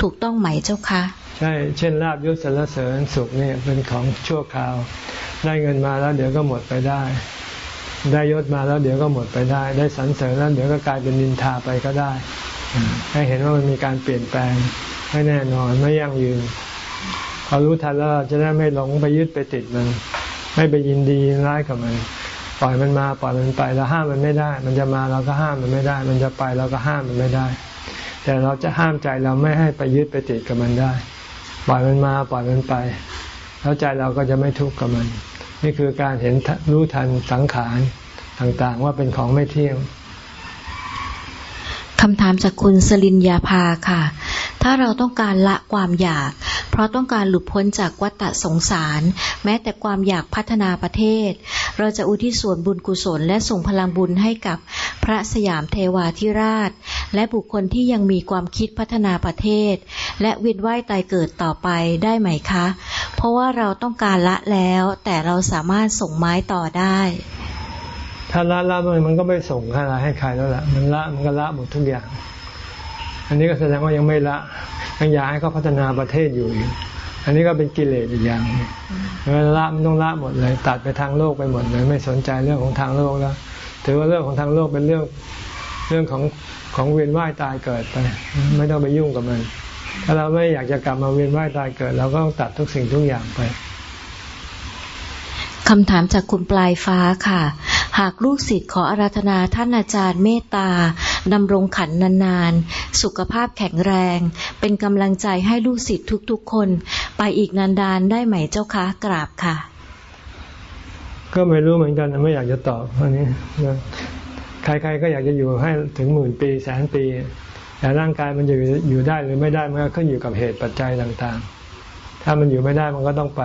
ถูกต้องไหมเจ้าคะ ใช่ เช่นลาบยศสรรเสริญสุขเนี่ยเป็นของชั่วคราว ได้เงินมาแล้วเดี๋ยวก็หมดไปได้ ได้ยศมาแล้วเดี๋ยวก็หมดไปได้ ได้สรรเสริญแล้วเดี๋ยวก็กลายเป็นนินทาไปก็ได้ ให้เห็นว่ามันมีการเปลี่ยนแปลงไม่แน่นอนไม่ยั่งยืนพอรู้ทันแล้วจะได้ไม่หลงไปยึดไปติดมัน ไม่ไปยินดีร้ายกับมัน ปล่อยมันมาปล่อยมันไปเราห้ามมันไม่ได้ มันจะมาเราก็ห้ามมันไม่ได้ มันจะไปเราก็ห้ามมันไม่ได้ แต่เราจะห้ามใจเราไม่ให้ไปยึดไปติดกับมันได้ ปล่อยมันมาปล่อยมันไป แล้วใจเราก็จะไม่ทุกข์กับมัน นี่คือการเห็นรู้ทันสังขารต่างๆ ว่าเป็นของไม่เที่ยงคำถามจากคุณสลินยาภาค่ะ ถ้าเราต้องการละความอยาก ราะต้องการหลุดพ้นจากวัฏสงสาร แม้แต่ความอยากพัฒนาประเทศ เราจะอุทิศส่วนบุญกุศล และส่งพลังบุญให้กับพระสยามเทวาธิราช และบุคคลที่ยังมีความคิดพัฒนาประเทศ และวินว่ายตายเกิดต่อไปได้ไหมคะ เพราะว่าเราต้องการละแล้ว แต่เราสามารถส่งไม้ต่อได้ ถ้าละละมันมันก็ไม่ส่งอะไรให้ใครแล้วละมันละมันก็ละหมดทุกอย่าง อันนี้ก็แสดงว่ายังไม่ละยังอยากให้เขาพัฒนาประเทศอยู่อันนี้ก็เป็นกิเลสอีกอย่างเวลาละมันต้องละหมดเลย ตัดไปทางโลกไปหมดเลย ไม่สนใจเรื่องของทางโลกแล้ว ถือว่าเรื่องของทางโลกเป็นเรื่องเรื่องของของเวียนว่ายตายเกิดไป ไม่ต้องไปยุ่งกับมัน ถ้าเราไม่อยากจะกลับมาเวียนว่ายตายเกิดเราก็ต้องตัดทุกสิ่งทุกอย่างไปคำถามจากคุณปลายฟ้าค่ะ หากลูกศิษย์ขออาราธนาท่านอาจารย์เมตตา ดำรงขันนานๆ สุขภาพแข็งแรง เป็นกำลังใจให้ลูกศิษย์ทุกๆคน ไปอีกนานดานได้ไหมเจ้าคะกราบค่ะ ก็ไม่รู้เหมือนกันไม่อยากจะตอบอันนี้ใครๆก็อยากจะอยู่ให้ถึงหมื่นปีแสนปี แต่ร่างกายมันอยู่อยู่ได้หรือไม่ได้มันก็ขึ้นอยู่กับเหตุปัจจัยต่างๆ ถ้ามันอยู่ไม่ได้มันก็ต้องไป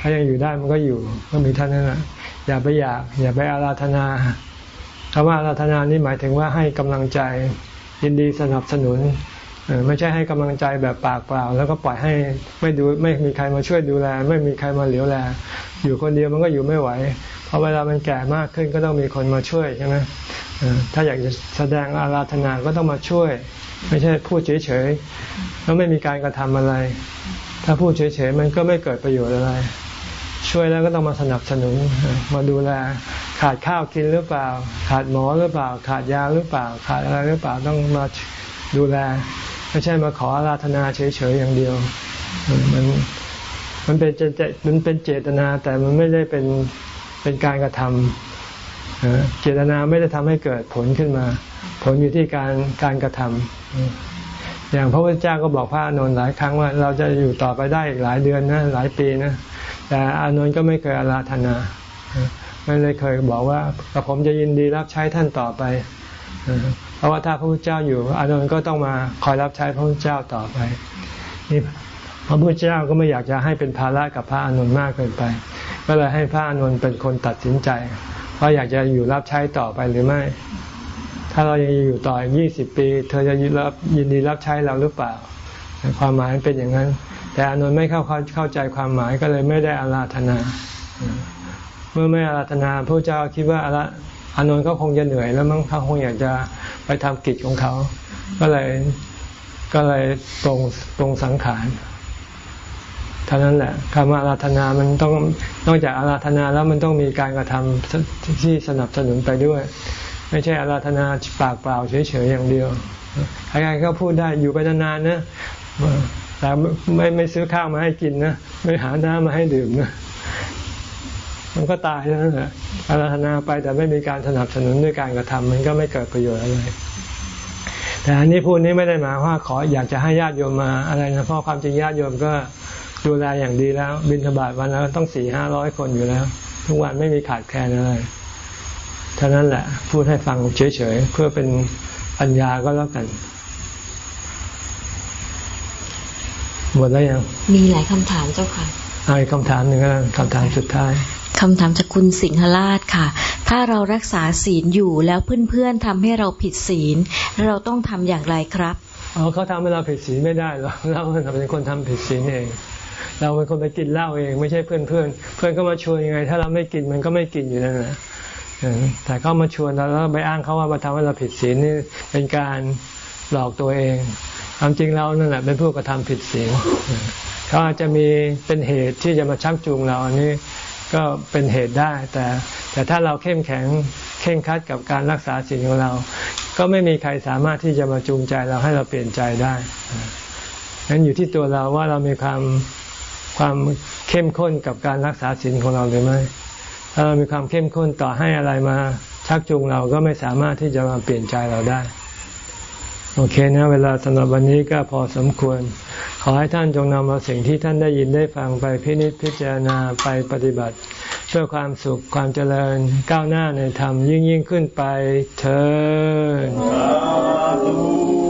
ถ้ายังอยู่ได้มันก็อยู่ก็มีท่านนั้นแหะอย่าไปอยาก อย่าไปอาราธนา คำว่าอาราธนานี่หมายถึงว่าให้กำลังใจยินดีสนับสนุนไม่ใช่ให้กำลังใจแบบปากเปล่า แล้วก็ปล่อยให้ไม่ดูไม่มีใครมาช่วยดูแล ไม่มีใครมาเหลียวแล อยู่คนเดียวมันก็อยู่ไม่ไหวเพราะเวลามันแก่มากขึ้นก็ต้องมีคนมาช่วยใช่ไหมถ้าอยากจะแสดงอาราธนาก็ต้องมาช่วย ไม่ใช่พูดเฉยๆแล้วไม่มีการกระทำอะไร ถ้าพูดเฉยๆมันก็ไม่เกิดประโยชน์อะไร ช่วยแล้วก็ต้องมาสนับสนุนมาดูแล ขาดข้าวกินหรือเปล่า ขาดหมอหรือเปล่า ขาดยาหรือเปล่า ขาดอะไรหรือเปล่าต้องมาดูแล ไม่ใช่มาขออาราธนาเฉยๆอย่างเดียว มันมันเป็นเจตมันเป็นเจตนาแต่มันไม่ได้เป็นเป็นการกระทำเจตนาไม่ได้ทำให้เกิดผลขึ้นมา ผลอยู่ที่การการกระทำอย่างพระพุทธเจ้าก็บอกพระอนุนหลายครั้งว่า เราจะอยู่ต่อไปได้อีกหลายเดือนนะหลายปีนะแต่อานนท์ก็ไม่เคยอาราธนา ไม่เลยเคยบอกว่ากระผมจะยินดีรับใช้ท่านต่อไปเพราะว่าถ้าพระพุทธเจ้าอยู่อานนท์ก็ต้องมาคอยรับใช้พระพุทธเจ้าต่อไปนี่พระพุทธเจ้าก็ไม่อยากจะให้เป็นภาระกับพระอานนท์มากเกินไป ก็เลยให้พระอานนท์เป็นคนตัดสินใจว่าอยากจะอยู่รับใช้ต่อไปหรือไม่ ถ้าเรายังอยู่ต่ออีกยี่สิบปี เธอจะยินดีรับใช้เราหรือเปล่า ความหมายเป็นอย่างนั้น แต่อานนท์ไม่เข้าเข้าใจความหมายก็เลยไม่ได้อาราธนา เมื่อไม่อาราธนาพระเจ้าคิดว่าอานนท์ก็คงจะเหนื่อยแล้วมั้งเขาคงอยากจะไปทำกิจของเขา ก็เลยก็เลยปรงปรงสังขารเท่านั้นแหละคำอาราธนามันต้องนอกจากอาราธนาแล้วมันต้องมีการกระทำที่สนับสนุนไปด้วย ไม่ใช่อาราธนาปากเปล่าเฉยๆอย่างเดียวใครๆก็พูดได้อยู่ไปนานๆนะแต่ไม่ไม่ซื้อข้าวมาให้กินนะไม่หาน้ำมาให้ดื่มนะ มันก็ตายนั่นแหละอาราธนาไปแต่ไม่มีการสนับสนุนด้วยการกระทำมันก็ไม่เกิดประโยชน์อะไรแต่อันนี้พูดนี้ไม่ได้หมายว่าขออยากจะให้ญาติโยมมาอะไรนะเพราะความจริงญาติโยมก็ดูแลอย่างดีแล้ว บินทบาทวันแล้วต้องสี่ห้าร้อยคนอยู่แล้ว ทุกวันไม่มีขาดแคลนอะไรเท่านั้นแหละ พูดให้ฟังเฉยๆเพื่อเป็นปัญญาก็แล้วกันหมดแล้วยังมีหลายคำถามเจ้าค่ะเอาอีกคำถามหนึ่งก็คำถามสุดท้าย คำถามจากคุณสิงหราชค่ะ ถ้าเรารักษาศีลอยู่แล้วเพื่อนๆทำให้เราผิดศีล เราต้องทำอย่างไรครับอ๋อเขาทำให้เราผิดศีลไม่ได้หรอกเราเป็นคนทำผิดศีลเอง เราเป็นคนไปกินเหล้าเองไม่ใช่เพื่อนเพื่อนเพื่อนก็มาชวนยังไง ถ้าเราไม่กินมันก็ไม่กินอยู่นั่นแหละแต่เขามาชวนเราแล้วไปอ้างเขาว่ามาทำให้เราผิดศีลนี่เป็นการหลอกตัวเองความจริงเรานั่นแหละเป็นผู้กระทำผิดศีลเขาอาจจะมีเป็นเหตุที่จะมาชักจูงเราอันนี้ ก็เป็นเหตุได้ แต่แต่ถ้าเราเข้มแข็งเข่งคัดกับการรักษาศีลของเรา ก็ไม่มีใครสามารถที่จะมาจูงใจเราให้เราเปลี่ยนใจได้นั้นอยู่ที่ตัวเราว่าเรามีความความเข้มข้นกับการรักษาศีลของเราหรือไม่ ถ้าเรามีความเข้มข้นต่อให้อะไรมาชักจูงเราก็ไม่สามารถที่จะมาเปลี่ยนใจเราได้ โอเคนะเวลาสำหรับวันนี้ก็พอสมควร ขอให้ท่านจงนำเอาสิ่งที่ท่านได้ยินได้ฟังไปพินิจพิจารณาไปปฏิบัติ เพื่อความสุขความเจริญก้าวหน้าในธรรมยิ่งยิ่งขึ้นไปเถิด